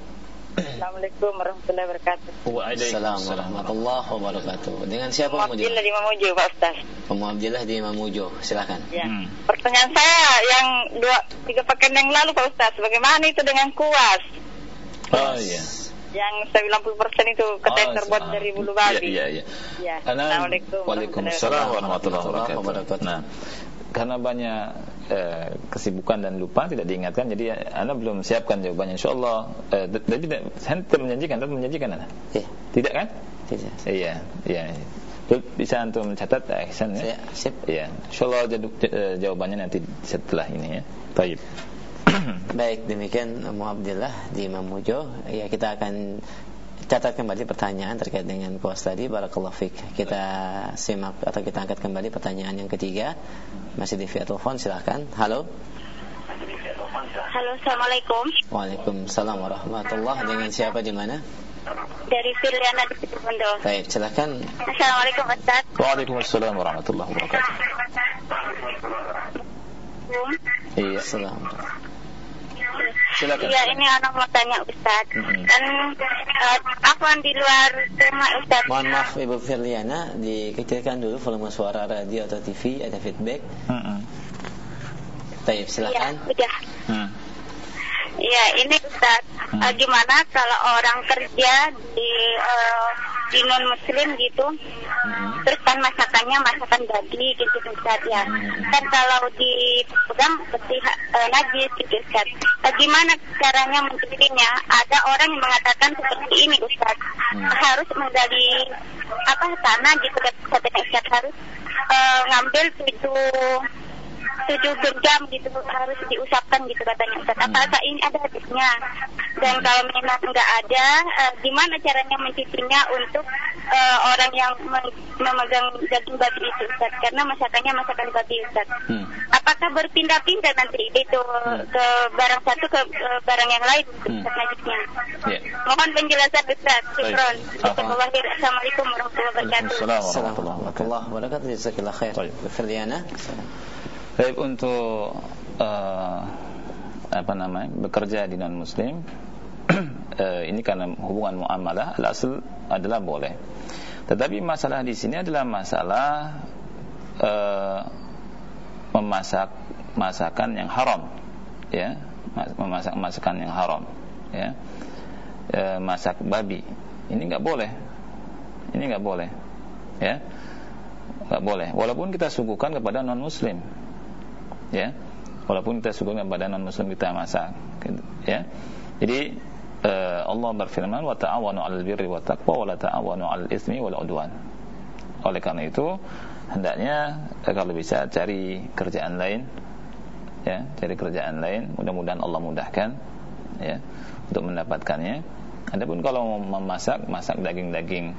Assalamualaikum warahmatullahi wabarakatuh.
Waalaikumsalam warahmatullahi wabarakatuh. Dengan siapa Umu
Abdillah di Mamuju, Pak Ustaz.
Umu Abdillah di Mamuju, silakan.
Ya. Hmm. Pertanyaan saya yang dua tiga pekan yang lalu Pak Ustaz, bagaimana itu dengan kuas?
Oh iya.
Yang 90% itu katanya oh, terbuat dari bulu babi.
Iya, iya, iya.
Ya. Assalamualaikum
Waalaikumsalam warahmatullahi wabarakatuh. Nah, karena banyak eh, kesibukan dan lupa tidak diingatkan jadi anda belum siapkan jawabannya. Insyaallah eh, tapi tidak saya tidak menjanjikan tapi menjanjikan anda?
Ya.
tidak kan?
Tidak.
Iya iya bisa antum mencatat eh, Ihsan ya?
Siap
iya. Insyaallah eh, jawabannya nanti setelah ini ya. Baik
Baik, demikian Mu Abdillah di Mamujo. Ya, kita akan catat kembali pertanyaan terkait dengan kuas tadi. Barakallahu Fik. Kita simak atau kita angkat kembali pertanyaan yang ketiga. Masih di via telepon silahkan. Halo.
Halo Assalamualaikum.
Waalaikumsalam warahmatullahi Dengan siapa di mana?
Dari Filiana di Situbondo
Baik silahkan.
Assalamualaikum Ustaz.
Waalaikumsalam warahmatullahi wabarakatuh.
Iya Assalamualaikum
Silakan. Iya, ini anak mau tanya Ustaz. Hmm. Kan uh, di luar rumah Ustaz?
Mohon maaf Ibu Firliana, dikecilkan dulu volume suara radio atau TV, ada feedback. Hmm. Taib, silakan.
Iya, udah. Hmm. Iya, ini Ustaz, hmm. uh, gimana kalau orang kerja di uh, di non muslim gitu hmm. terus kan masakannya masakan babi gitu Ustaz ya hmm. kan kalau dipegang seperti uh, najis gitu Ustaz uh, gimana caranya mencegahnya ada orang yang mengatakan seperti ini Ustaz hmm. harus menggali apa tanah gitu katanya Ustaz harus uh, ngambil tujuh tujuh jam gitu harus diusapkan gitu katanya Ustaz. Hmm. Apakah ini ada hadisnya? Dan kalau memang nggak ada, uh, gimana caranya mencicinya untuk uh, orang yang memegang daging babi itu Ustaz? Karena masakannya masakan babi Ustaz. Hmm. Apakah berpindah-pindah nanti itu hmm. ke barang satu ke uh, barang yang lain hmm. najisnya? Yeah. Mohon penjelasan Ustaz. Syukron. Assalamualaikum warahmatullahi wabarakatuh.
Assalamualaikum warahmatullahi wabarakatuh. Jazakallah khair. Firliana.
Baik untuk uh, apa namanya bekerja di non muslim uh, ini karena hubungan muamalah al-asl adalah boleh. Tetapi masalah di sini adalah masalah uh, memasak masakan yang haram ya. Memasak masakan yang haram ya. E, masak babi ini nggak boleh. Ini nggak boleh ya. Nggak boleh. Walaupun kita suguhkan kepada non muslim ya. Walaupun kita suguhkan kepada non muslim kita masak gitu, ya. Jadi e, Allah berfirman wa ta'awanu 'alal birri wat taqwa wa la ta'awanu 'alal itsmi wal 'udwan. Oleh karena itu hendaknya kalau bisa cari kerjaan lain ya cari kerjaan lain mudah-mudahan Allah mudahkan ya untuk mendapatkannya. Adapun kalau memasak masak daging-daging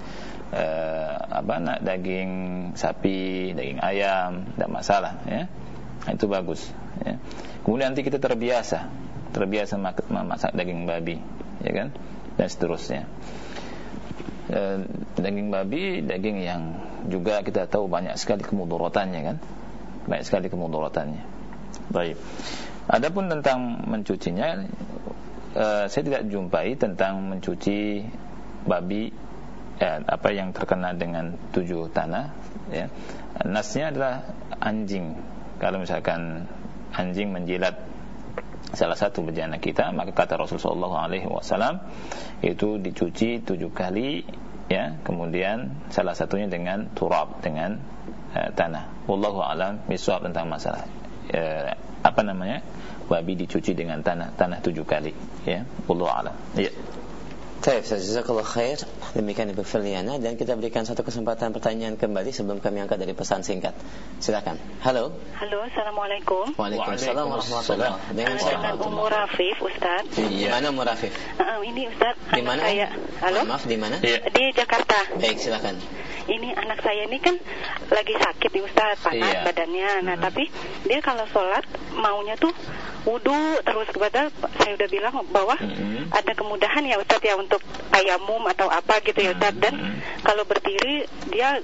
eh, apa daging sapi daging ayam tidak masalah ya itu bagus ya kemudian nanti kita terbiasa terbiasa memasak daging babi ya kan dan seterusnya e, daging babi daging yang juga kita tahu banyak sekali kemudorotannya kan banyak sekali kemudorotannya Baik. Adapun tentang mencucinya, uh, saya tidak jumpai tentang mencuci babi ya, apa yang terkena dengan tujuh tanah. Ya. Nasnya adalah anjing. Kalau misalkan anjing menjilat salah satu bejana kita, maka kata Rasulullah SAW itu dicuci tujuh kali, ya. Kemudian salah satunya dengan turab, dengan uh, tanah. Wallahu alam miswab tentang masalah eh, apa namanya babi dicuci dengan tanah tanah tujuh kali ya Allah alam ya
Baik, jazakallah khair. Demikian Ibu Filiana dan kita berikan satu kesempatan pertanyaan kembali sebelum kami angkat dari pesan singkat. Silakan. Halo.
Halo, Assalamualaikum.
Waalaikumsalam warahmatullahi wabarakatuh.
Dengan siapa? Umur Rafif, Ustaz.
Di mana Umur Rafif?
Uh, ini Ustaz.
Di mana?
Saya. Halo.
Maaf, di mana?
Iya.
Di Jakarta.
Baik, silakan.
Ini anak saya ini kan lagi sakit nih Ustaz, panas
Iya.
badannya. Nah,
Hmm.
tapi dia kalau sholat maunya tuh wudhu terus kepada saya udah bilang bahwa
Mhm.
ada kemudahan ya Ustaz ya untuk tayamum atau apa gitu ya Ustaz dan
Mhm.
kalau berdiri dia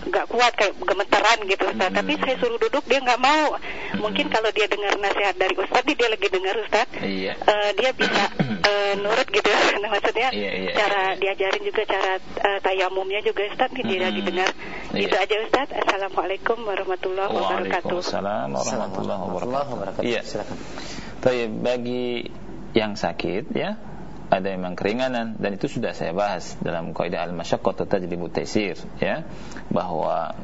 nggak kuat kayak gemeteran gitu Ustaz
Mhm.
tapi saya suruh duduk dia nggak mau mungkin
Mhm.
kalau dia dengar nasihat dari Ustaz dia lagi dengar Ustaz
Iya.
eh, dia bisa eh, nurut gitu nah, maksudnya
Iya, iya,
cara
iya.
diajarin juga cara eh, tayamumnya juga Ustaz nih dia
Mhm.
lagi dengar
Iya.
itu aja Ustaz Assalamualaikum warahmatullahi wabarakatuh
Waalaikumsalam warahmatullahi wabarakatuh. Iya.
Silakan.
Tapi bagi yang sakit ya ada memang keringanan dan itu sudah saya bahas dalam kaidah al-masyaqqah tajlibu taisir ya. Bahwa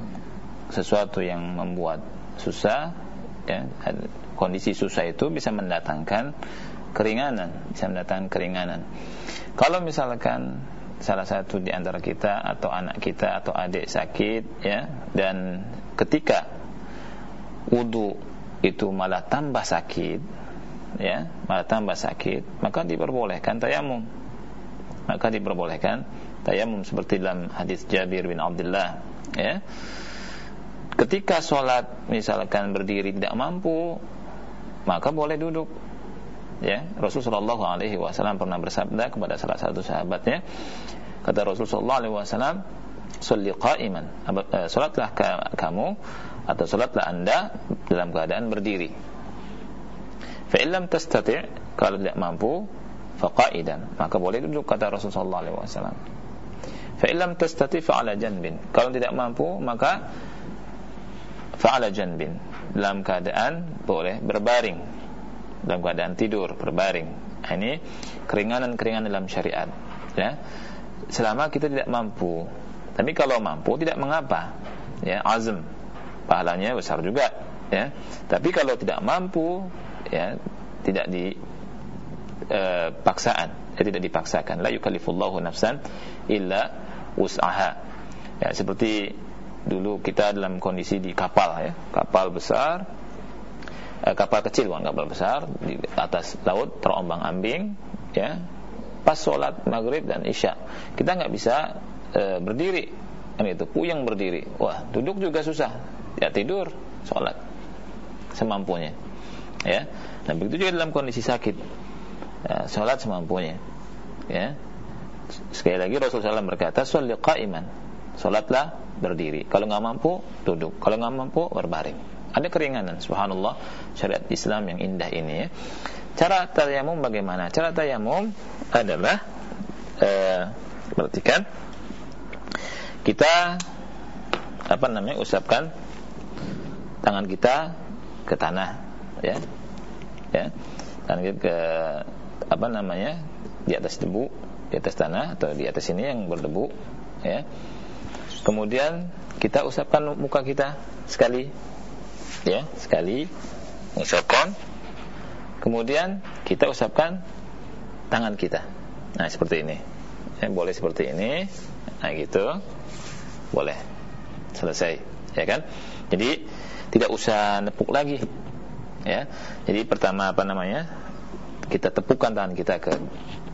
sesuatu yang membuat susah ya kondisi susah itu bisa mendatangkan keringanan bisa mendatangkan keringanan. Kalau misalkan salah satu di antara kita atau anak kita atau adik sakit ya dan ketika wudu itu malah tambah sakit ya malah tambah sakit. Maka diperbolehkan tayamum. Maka diperbolehkan tayamum seperti dalam hadis Jabir bin Abdullah ya. Ketika sholat misalkan berdiri tidak mampu maka boleh duduk ya. Rasulullah alaihi wasallam pernah bersabda kepada salah satu sahabatnya kata Rasulullah alaihi wasallam eh, kamu atau salatlah anda dalam keadaan berdiri fa illam tastati' kalau tidak mampu faqaidan. Maka boleh duduk kata Rasulullah alaihi wasallam. Fa illam tastati' fa ala janbin. Kalau tidak mampu maka fa ala janbin. Dalam keadaan boleh berbaring. Dalam keadaan tidur berbaring. Nah, ini keringanan-keringanan dalam syariat ya. Selama kita tidak mampu. Tapi kalau mampu tidak mengapa ya. Azm. Pahalanya besar juga ya. Tapi kalau tidak mampu ya tidak di eh, paksaan. Ya, tidak dipaksakan. La yukallifullahu nafsan illa wus'aha. Ya seperti dulu kita dalam kondisi di kapal ya. Kapal besar eh, kapal kecil bukan kapal besar di atas laut terombang ambing ya. Pas sholat maghrib dan isya. Kita nggak bisa eh, berdiri. Kan itu puyeng berdiri. Wah duduk juga susah. Ya tidur sholat. Semampunya. Ya nah begitu juga dalam kondisi sakit. Ya, sholat semampunya. Ya. Sekali lagi Rasulullah SAW berkata sholli qa'iman. Sholatlah berdiri. Kalau nggak mampu duduk. Kalau nggak mampu berbaring. Ada keringanan. Subhanallah syariat Islam yang indah ini ya. Cara tayamum bagaimana? Cara tayamum adalah eh, perhatikan kita apa namanya usapkan tangan kita ke tanah ya ya. Kita ke apa namanya di atas debu di atas tanah atau di atas ini yang berdebu ya. Kemudian kita usapkan muka kita sekali ya sekali usapkan. Kemudian kita usapkan tangan kita. Nah seperti ini. Ya, boleh seperti ini. Nah gitu. Boleh. Selesai. Ya kan? Jadi tidak usah nepuk lagi. Ya jadi pertama apa namanya kita tepukan tangan kita ke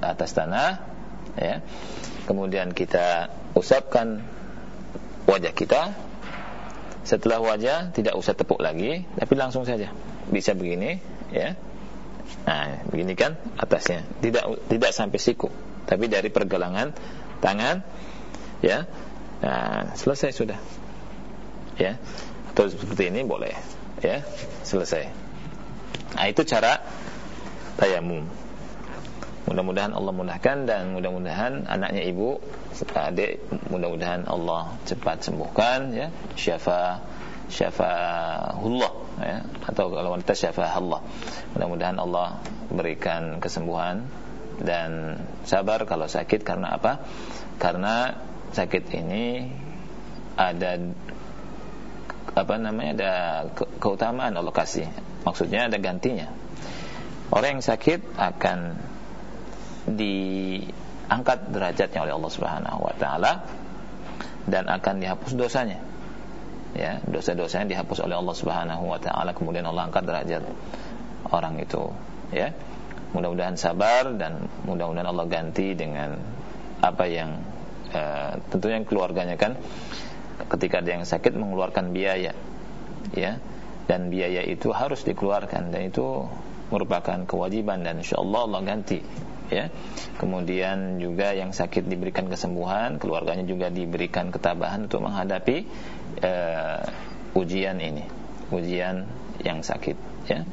atas tanah ya kemudian kita usapkan wajah kita setelah wajah tidak usah tepuk lagi tapi langsung saja bisa begini ya nah begini kan atasnya tidak tidak sampai siku tapi dari pergelangan tangan ya Nah, selesai sudah. Ya. Atau seperti ini boleh. Ya, selesai. Nah, itu cara tayamum. Mudah-mudahan Allah mudahkan dan mudah-mudahan anaknya ibu adik mudah-mudahan Allah cepat sembuhkan ya. Syafa syafahullah ya. Atau kalau wanita syafahullah. Mudah-mudahan Allah berikan kesembuhan dan sabar kalau sakit. Karena apa? Karena sakit ini ada apa namanya ada ke keutamaan Allah kasih. Maksudnya ada gantinya. Orang yang sakit akan diangkat derajatnya oleh Allah Subhanahu wa taala dan akan dihapus dosanya. Ya, dosa-dosanya dihapus oleh Allah Subhanahu wa taala kemudian Allah angkat derajat orang itu, ya. Mudah-mudahan sabar dan mudah-mudahan Allah ganti dengan apa yang uh, tentunya keluarganya kan ketika ada yang sakit mengeluarkan biaya ya dan biaya itu harus dikeluarkan. Dan itu merupakan kewajiban dan insyaallah Allah ganti ya. Kemudian juga yang sakit diberikan kesembuhan keluarganya juga diberikan ketabahan untuk menghadapi uh, ujian ini ujian yang sakit ya.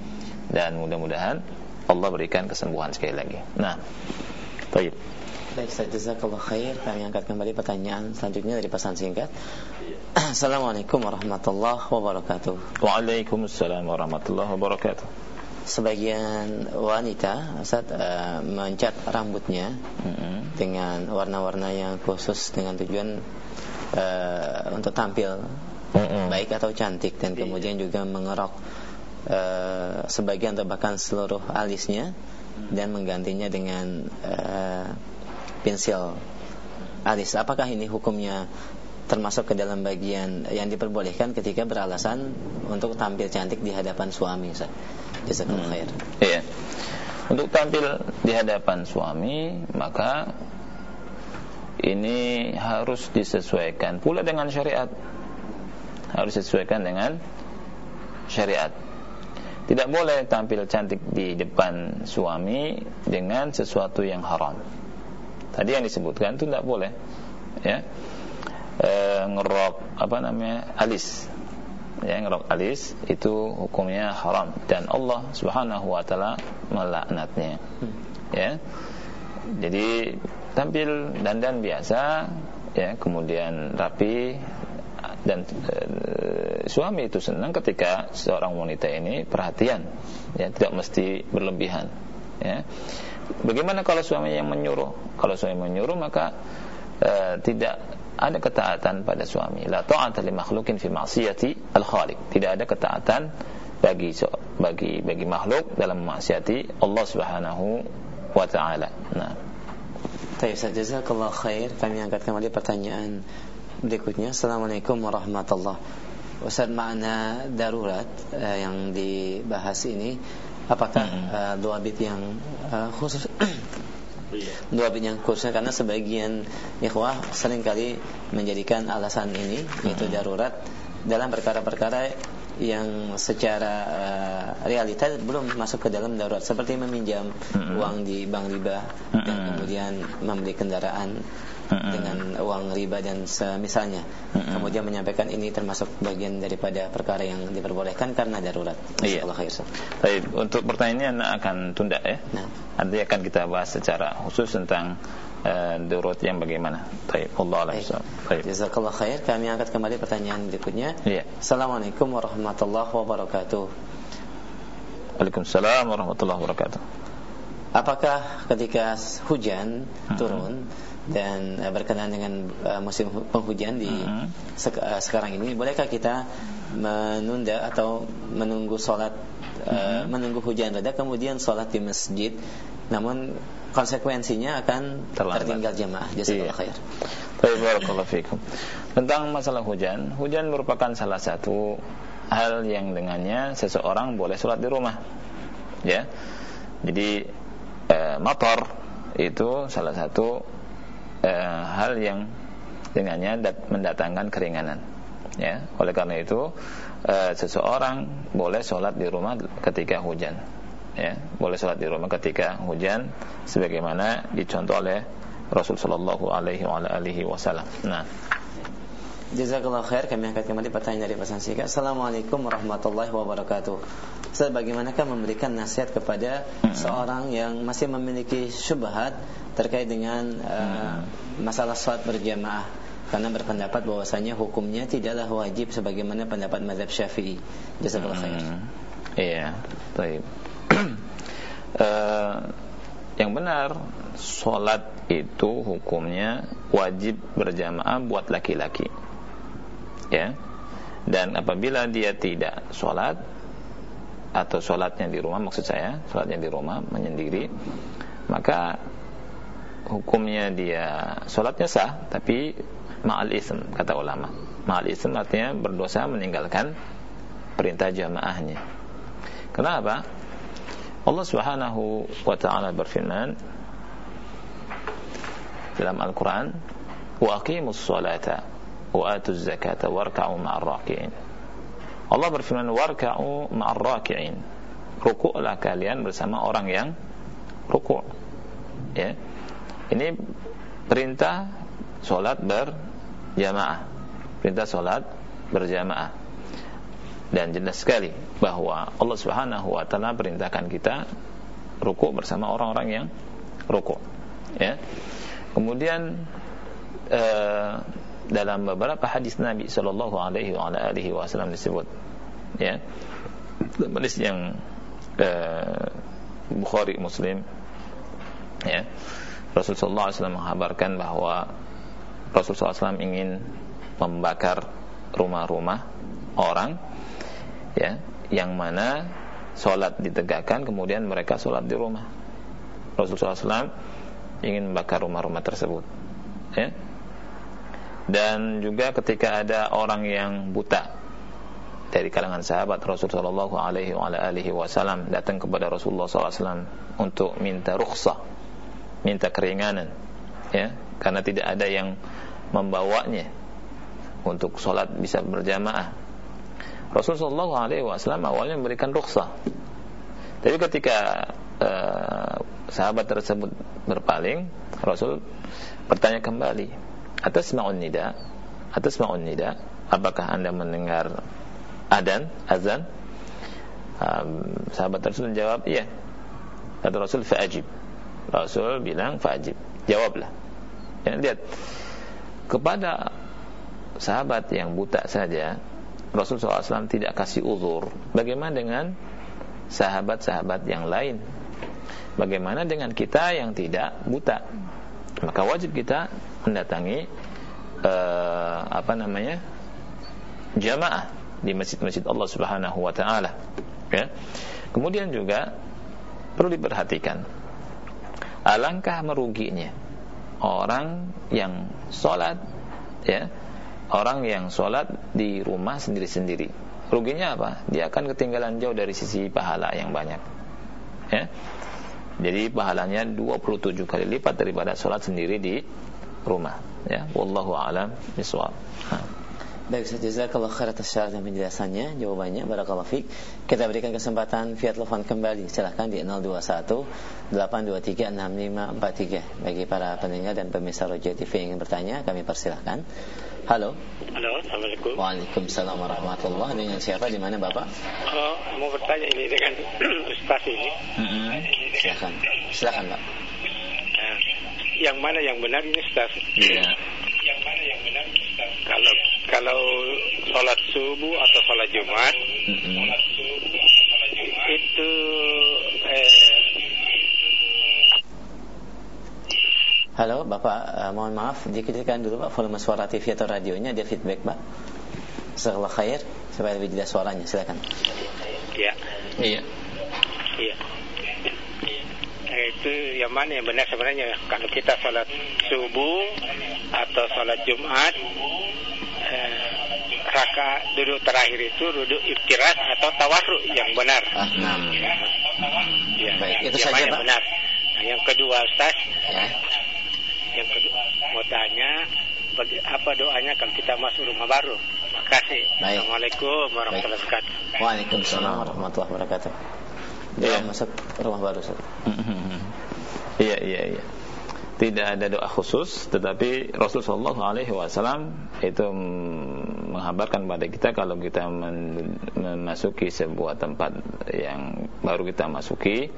Dan mudah-mudahan Allah berikan kesembuhan sekali lagi. Nah baik
Baik, saya jazakallah khair. Kami angkat kembali pertanyaan selanjutnya dari pesan singkat. Assalamualaikum warahmatullahi wabarakatuh.
Waalaikumsalam warahmatullahi wabarakatuh.
Sebagian wanita Ustaz uh, mencat rambutnya mm -hmm. dengan warna-warna yang khusus dengan tujuan uh, untuk tampil mm -hmm. baik atau cantik dan iya. kemudian juga mengerok uh, sebagian atau bahkan seluruh alisnya dan menggantinya dengan uh, pensil alis. Apakah ini hukumnya termasuk ke dalam bagian yang diperbolehkan ketika beralasan untuk tampil cantik di hadapan suami Ustaz. Jazakallahu hmm. khair.
Iya. Untuk tampil di hadapan suami maka ini harus disesuaikan pula dengan syariat. Harus disesuaikan dengan syariat. Tidak boleh tampil cantik di depan suami dengan sesuatu yang haram. Tadi yang disebutkan itu tidak boleh. Ya. E, ngerok apa namanya? alis. Ya, ngerok alis itu hukumnya haram dan Allah Subhanahu wa taala melaknatnya. Ya. Jadi tampil dandan biasa ya, kemudian rapi dan e, suami itu senang ketika seorang wanita ini perhatian ya tidak mesti berlebihan ya Bagaimana kalau suami yang menyuruh? Kalau suami menyuruh maka uh, tidak ada ketaatan pada suami. La ta'ata li makhlukin fi ma'siyati al-khaliq. Tidak ada ketaatan bagi bagi bagi makhluk dalam memaksiati Allah Subhanahu wa taala. Nah.
Baik, jazakallahu khair. Kami angkat kembali pertanyaan berikutnya. Assalamualaikum warahmatullahi Ustaz makna darurat uh, yang dibahas ini apakah hmm. uh, yang uh, khusus iya. dua bit yang khususnya karena sebagian ikhwah sering kali menjadikan alasan ini yaitu hmm. darurat dalam perkara-perkara yang secara uh, realita belum masuk ke dalam darurat seperti meminjam mm -hmm. uang di bank riba mm -hmm. dan kemudian membeli kendaraan hmm. dengan uang riba dan semisalnya. Hmm. Kemudian menyampaikan ini termasuk bagian daripada perkara yang diperbolehkan karena darurat.
Iya. Allah khair. Baik, untuk pertanyaannya akan tunda ya. Nah. Nanti akan kita bahas secara khusus tentang uh, darurat yang bagaimana. Baik, Allah alam.
Baik. Jazakallah khair. Kami angkat kembali pertanyaan berikutnya.
Iya.
Assalamualaikum warahmatullahi wabarakatuh.
Waalaikumsalam warahmatullahi wabarakatuh.
Apakah ketika hujan hmm. Dan uh, berkenaan dengan uh, musim penghujan di hmm. sek uh, sekarang ini, bolehkah kita menunda atau menunggu sholat uh, menunggu hujan reda kemudian sholat di masjid, namun konsekuensinya akan Terlambat. tertinggal jemaah. Jazakallah iya. khair.
Baik, Tentang masalah hujan, hujan merupakan salah satu hal yang dengannya seseorang boleh sholat di rumah ya jadi eh, motor itu salah satu eh, hal yang dengannya mendatangkan keringanan ya oleh karena itu eh, seseorang boleh sholat di rumah ketika hujan ya boleh sholat di rumah ketika hujan sebagaimana dicontoh oleh Rasul Shallallahu Alaihi Wasallam. Nah,
Jazakallah khair kami angkat kembali pertanyaan dari pesan singkat Assalamualaikum warahmatullahi wabarakatuh Ustaz bagaimanakah memberikan nasihat kepada hmm. seorang yang masih memiliki syubhat terkait dengan uh, masalah sholat berjamaah karena berpendapat bahwasanya hukumnya tidaklah wajib sebagaimana pendapat mazhab Syafi'i. Jazakallah khair. Hmm.
Iya, baik. uh, yang benar sholat itu hukumnya wajib berjamaah buat laki-laki ya. Dan apabila dia tidak sholat atau sholatnya di rumah maksud saya sholatnya di rumah menyendiri maka hukumnya dia sholatnya sah tapi ma'al ism kata ulama. Ma'al ism artinya berdosa meninggalkan perintah jamaahnya. Kenapa? Allah subhanahu wa ta'ala berfirman dalam Al-Quran wa aqimus Allah berfirman warka'u ma'ar raki'in. Rukuklah kalian bersama orang yang rukuk. Ya. Ini perintah solat berjamaah. Perintah solat berjamaah. Dan jelas sekali bahwa Allah Subhanahu wa taala perintahkan kita rukuk bersama orang-orang yang rukuk. Ya. Kemudian eh, dalam beberapa hadis Nabi Shallallahu Alaihi Wasallam disebut ya. Hadis yang uh, Bukhari Muslim ya. Rasulullah SAW menghabarkan bahwa Rasulullah SAW ingin membakar rumah-rumah orang ya yang mana sholat ditegakkan kemudian mereka sholat di rumah. Rasulullah SAW ingin membakar rumah-rumah tersebut ya dan juga ketika ada orang yang buta dari kalangan sahabat Rasulullah Shallallahu Alaihi Wasallam datang kepada Rasulullah SAW untuk minta rukhsah, minta keringanan, ya, karena tidak ada yang membawanya untuk sholat bisa berjamaah. Rasulullah Alaihi Wasallam awalnya memberikan rukhsah, tapi ketika uh, sahabat tersebut berpaling, Rasul bertanya kembali, atas ma'un nida. Atas ma'un nida. Apakah anda mendengar adan azan? Um, sahabat tersebut menjawab iya. Kata Rasul fa'ajib. Rasul bilang fa'ajib. Jawablah. Ya, lihat. Kepada sahabat yang buta saja Rasul SAW tidak kasih uzur. Bagaimana dengan sahabat-sahabat yang lain? Bagaimana dengan kita yang tidak buta? Maka wajib kita mendatangi uh, apa namanya jamaah di masjid-masjid Allah Subhanahu wa taala. Ya. Kemudian juga perlu diperhatikan alangkah meruginya orang yang sholat ya. Orang yang sholat di rumah sendiri-sendiri. Ruginya apa? Dia akan ketinggalan jauh dari sisi pahala yang banyak ya. Jadi pahalanya 27 kali lipat daripada sholat sendiri di rumah. Ya, wallahu a'lam bishawab.
Baik, jazakallah khair atas syarat dan penjelasannya, jawabannya barakallahu fik. Kita berikan kesempatan via telepon kembali. Silahkan di 021 823 6543. Bagi para pendengar dan pemirsa Roja TV yang ingin bertanya, kami persilahkan. Halo.
Halo, Assalamualaikum.
Waalaikumsalam warahmatullahi Dengan siapa di mana Bapak?
Oh, mau bertanya ini dengan Ustaz ini.
Mm-hmm. Silakan. Silakan, Pak.
Yang mana yang benar ini Ustaz?
Iya.
Yang mana yang benar Ustaz? Kalau kalau sholat subuh atau sholat Jumat, sholat subuh atau sholat Jumat itu eh,
Halo, Bapak, eh, mohon maaf, dikecilkan dulu Pak volume suara TV atau radionya, dia feedback Pak. Jazakallah khair, supaya lebih jelas suaranya, silakan.
ya,
Iya.
iya. Itu yang mana yang benar sebenarnya kalau kita sholat subuh atau sholat Jumat eh, rakaat duduk terakhir itu duduk iftirat atau tawarruk yang benar.
Ah, enam.
Ya,
Baik, itu
yang
saja,
yang
Pak.
benar. Nah, yang kedua Ustaz,
Ya.
yang kedua mau tanya apa doanya kalau kita masuk rumah baru. Terima kasih.
Baik.
Assalamualaikum warahmatullahi wabarakatuh.
Waalaikumsalam warahmatullahi wabarakatuh. Dia
Iya.
masuk rumah baru, Ustaz.
Iya, iya, iya. Tidak ada doa khusus, tetapi Rasulullah Shallallahu Alaihi Wasallam itu menghabarkan pada kita kalau kita memasuki sebuah tempat yang baru kita masuki,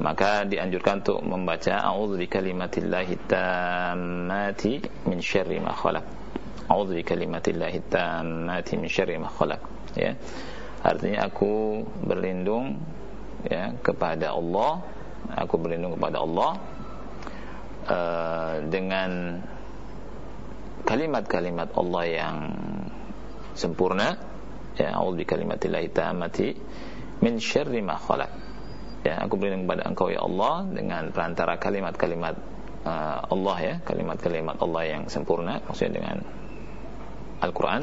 maka dianjurkan untuk membaca A'udzu bikalimatillahi tammati min syarri ma khalaq. A'udzu bikalimatillahi tammati min syarri ma khalaq. Ya. Artinya aku berlindung ya kepada Allah, aku berlindung kepada Allah. Uh, dengan kalimat-kalimat Allah yang sempurna ya a'udzu bikalimatillahi tammati min syarri ma khalaq. Ya aku berlindung kepada engkau ya Allah dengan perantara kalimat-kalimat uh, Allah ya kalimat-kalimat Allah yang sempurna maksudnya dengan Al-Qur'an.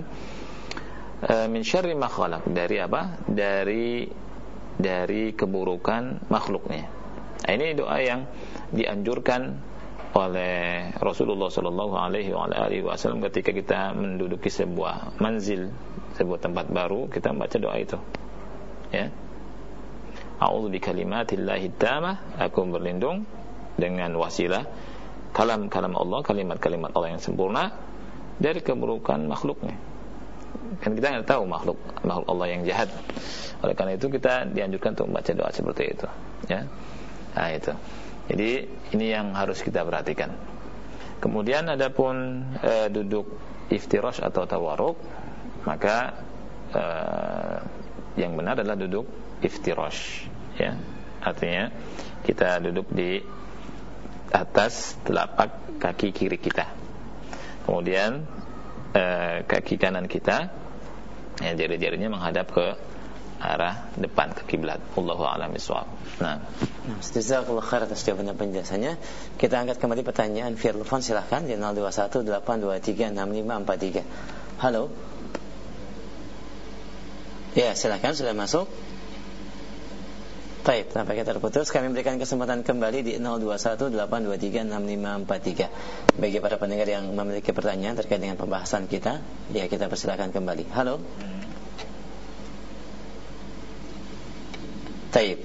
Uh, min syarri ma khalaq. Dari apa? Dari dari keburukan makhluknya nah, ini doa yang dianjurkan oleh Rasulullah Shallallahu Alaihi Wasallam ketika kita menduduki sebuah manzil, sebuah tempat baru, kita membaca doa itu. Ya. A'udzu bikalimatillahi tamah, aku berlindung dengan wasilah kalam-kalam Allah, kalimat-kalimat Allah yang sempurna dari keburukan makhluknya. Kan kita nggak tahu makhluk makhluk Allah yang jahat. Oleh karena itu kita dianjurkan untuk membaca doa seperti itu. Ya. Nah itu. Jadi ini yang harus kita perhatikan. Kemudian adapun e, duduk iftirash atau tawaruk, maka e, yang benar adalah duduk iftirash, ya. Artinya kita duduk di atas telapak kaki kiri kita. Kemudian e, kaki kanan kita, ya, jari-jarinya menghadap ke arah depan ke kiblat. Allahu a'lam bishawab. Nah.
Nah, Jazakallah khair atas jawaban penjelasannya. Kita angkat kembali pertanyaan via telepon silahkan di 0218236543. Halo. Ya, silahkan sudah masuk. Baik, tampaknya terputus. Kami berikan kesempatan kembali di 0218236543. Bagi para pendengar yang memiliki pertanyaan terkait dengan pembahasan kita, ya kita persilakan kembali. Halo. Taib.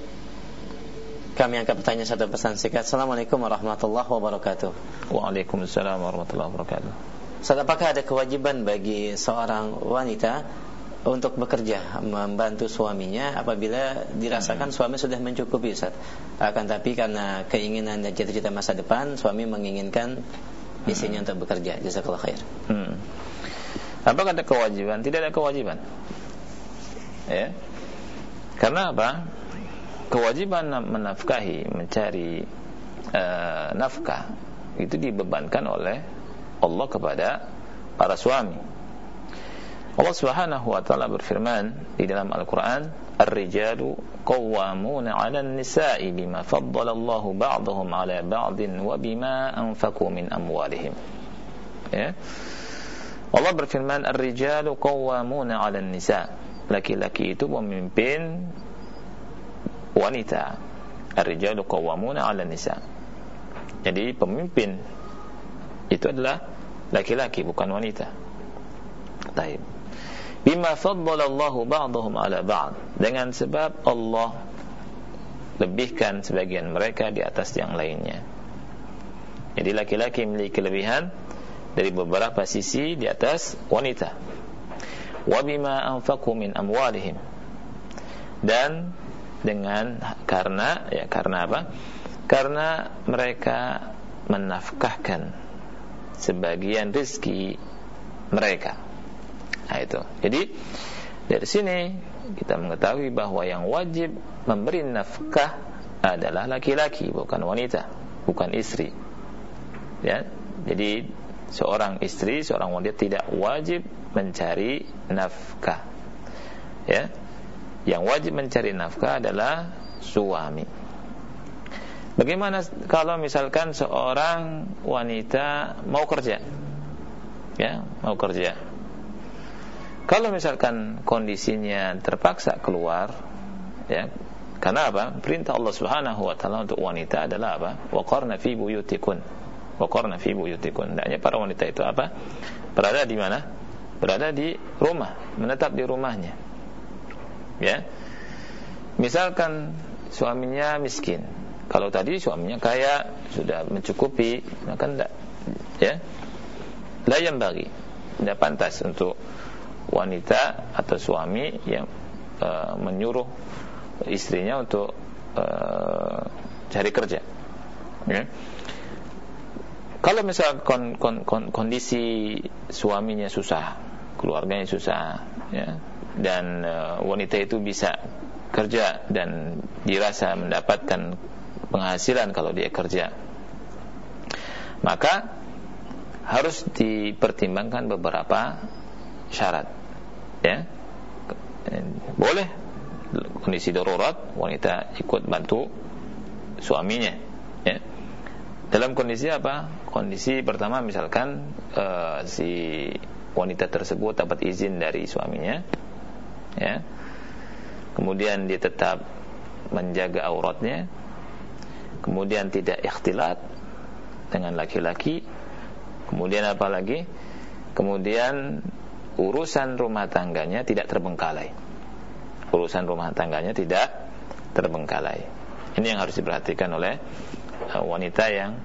Kami angkat pertanyaan satu pesan singkat. Assalamualaikum warahmatullahi wabarakatuh.
Waalaikumsalam warahmatullahi wabarakatuh.
Apakah ada kewajiban bagi seorang wanita untuk bekerja membantu suaminya apabila dirasakan suami sudah mencukupi Ustaz. Akan tapi karena keinginan dan cita-cita masa depan suami menginginkan istrinya untuk bekerja. Jazakallah khair.
Hmm. Apakah ada kewajiban? Tidak ada kewajiban. Ya. Karena apa? Kewajiban menafkahi, mencari uh, nafkah itu dibebankan oleh Allah kepada para suami. Allah Subhanahu wa taala berfirman di dalam Al-Qur'an, "Ar-rijalu qawwamuna 'alan nisa'i bima faddala Allah ba'dahum 'ala ba'din wa bima anfaqu min amwalihim." Ya. Allah berfirman, "Ar-rijalu qawwamuna 'alan nisa'." Laki-laki itu memimpin wanita. Ar-rijalu qawwamuna 'alan nisa'. Jadi pemimpin itu adalah laki-laki bukan wanita. Taib. Bima faddalallahu ba'dahum ala ba'd. Dengan sebab Allah lebihkan sebagian mereka di atas yang lainnya. Jadi laki-laki memiliki kelebihan dari beberapa sisi di atas wanita. Wa bima anfaqu min amwalihim. Dan dengan karena ya karena apa? Karena mereka menafkahkan sebagian rezeki mereka. Nah itu. Jadi dari sini kita mengetahui bahwa yang wajib memberi nafkah adalah laki-laki bukan wanita, bukan istri. Ya. Jadi seorang istri, seorang wanita tidak wajib mencari nafkah. Ya. Yang wajib mencari nafkah adalah suami. Bagaimana kalau misalkan seorang wanita mau kerja? Ya, mau kerja kalau misalkan kondisinya terpaksa keluar, ya, karena apa? Perintah Allah Subhanahu wa taala untuk wanita adalah apa? Waqarna fi buyutikun. Waqarna fi buyutikun. Hendaknya para wanita itu apa? Berada di mana? Berada di rumah, menetap di rumahnya. Ya. Misalkan suaminya miskin. Kalau tadi suaminya kaya, sudah mencukupi, maka enggak ya. Layam bagi. Tidak pantas untuk wanita atau suami yang uh, menyuruh istrinya untuk uh, cari kerja. Ya. Kalau misal kon, kon, kon, kondisi suaminya susah, keluarganya susah, ya, dan uh, wanita itu bisa kerja dan dirasa mendapatkan penghasilan kalau dia kerja, maka harus dipertimbangkan beberapa syarat ya. Boleh. Kondisi darurat wanita ikut bantu suaminya ya. Dalam kondisi apa? Kondisi pertama misalkan uh, si wanita tersebut dapat izin dari suaminya ya. Kemudian dia tetap menjaga auratnya. Kemudian tidak ikhtilat dengan laki-laki. Kemudian apa lagi? Kemudian urusan rumah tangganya tidak terbengkalai. Urusan rumah tangganya tidak terbengkalai. Ini yang harus diperhatikan oleh uh, wanita yang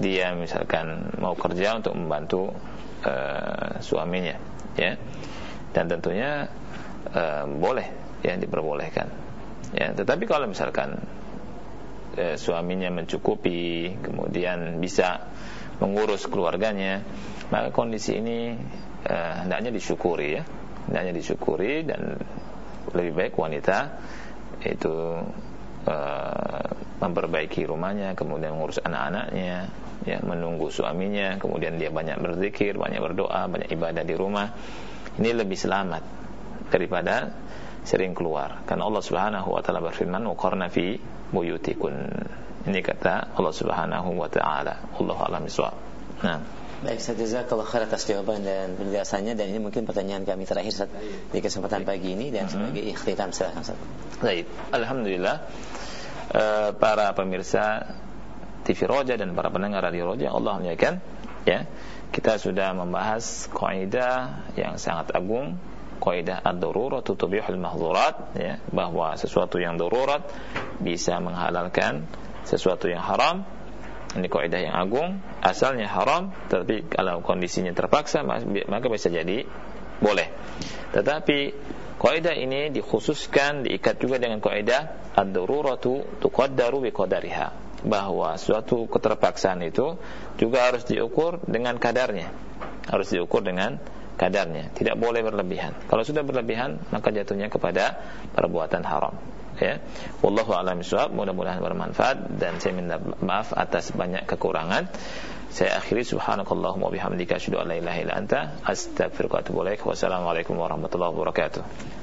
dia misalkan mau kerja untuk membantu uh, suaminya, ya. Dan tentunya uh, boleh ya diperbolehkan. Ya, tetapi kalau misalkan uh, suaminya mencukupi, kemudian bisa mengurus keluarganya, maka kondisi ini eh, hendaknya disyukuri ya. Hendaknya disyukuri dan lebih baik wanita itu eh, memperbaiki rumahnya kemudian mengurus anak-anaknya ya menunggu suaminya kemudian dia banyak berzikir banyak berdoa banyak ibadah di rumah. Ini lebih selamat daripada sering keluar. Karena Allah Subhanahu wa taala berfirman wa qarna fi buyutikun ini kata Allah Subhanahu wa taala. Allahu a'lam Nah
Baik, saya jazakallah khair atas jawaban dan penjelasannya dan ini mungkin pertanyaan kami terakhir saat di kesempatan pagi ini dan -hmm. sebagai ikhtitam silakan Ustaz.
Baik, alhamdulillah uh, para pemirsa TV Roja dan para pendengar radio Roja Allah muliakan ya. Kita sudah membahas kaidah yang sangat agung kaidah ad-darurat tubihul mahdhurat ya bahwa sesuatu yang darurat bisa menghalalkan sesuatu yang haram ini kaidah yang agung. Asalnya haram tapi kalau kondisinya terpaksa maka bisa jadi boleh. Tetapi kaidah ini dikhususkan diikat juga dengan kaidah ad-daruratu tuqaddaru biqadariha. Bahwa suatu keterpaksaan itu juga harus diukur dengan kadarnya. Harus diukur dengan kadarnya. Tidak boleh berlebihan. Kalau sudah berlebihan maka jatuhnya kepada perbuatan haram ya. Wallahu a'lam bishawab. Mudah-mudahan bermanfaat. Dan saya minta maaf atas banyak kekurangan. Saya akhiri. Subhanakallahumma bihamdika. Asyhadu an la ilaha illa anta. Astaghfiruka wa atubu ilaik. Wassalamu warahmatullahi wabarakatuh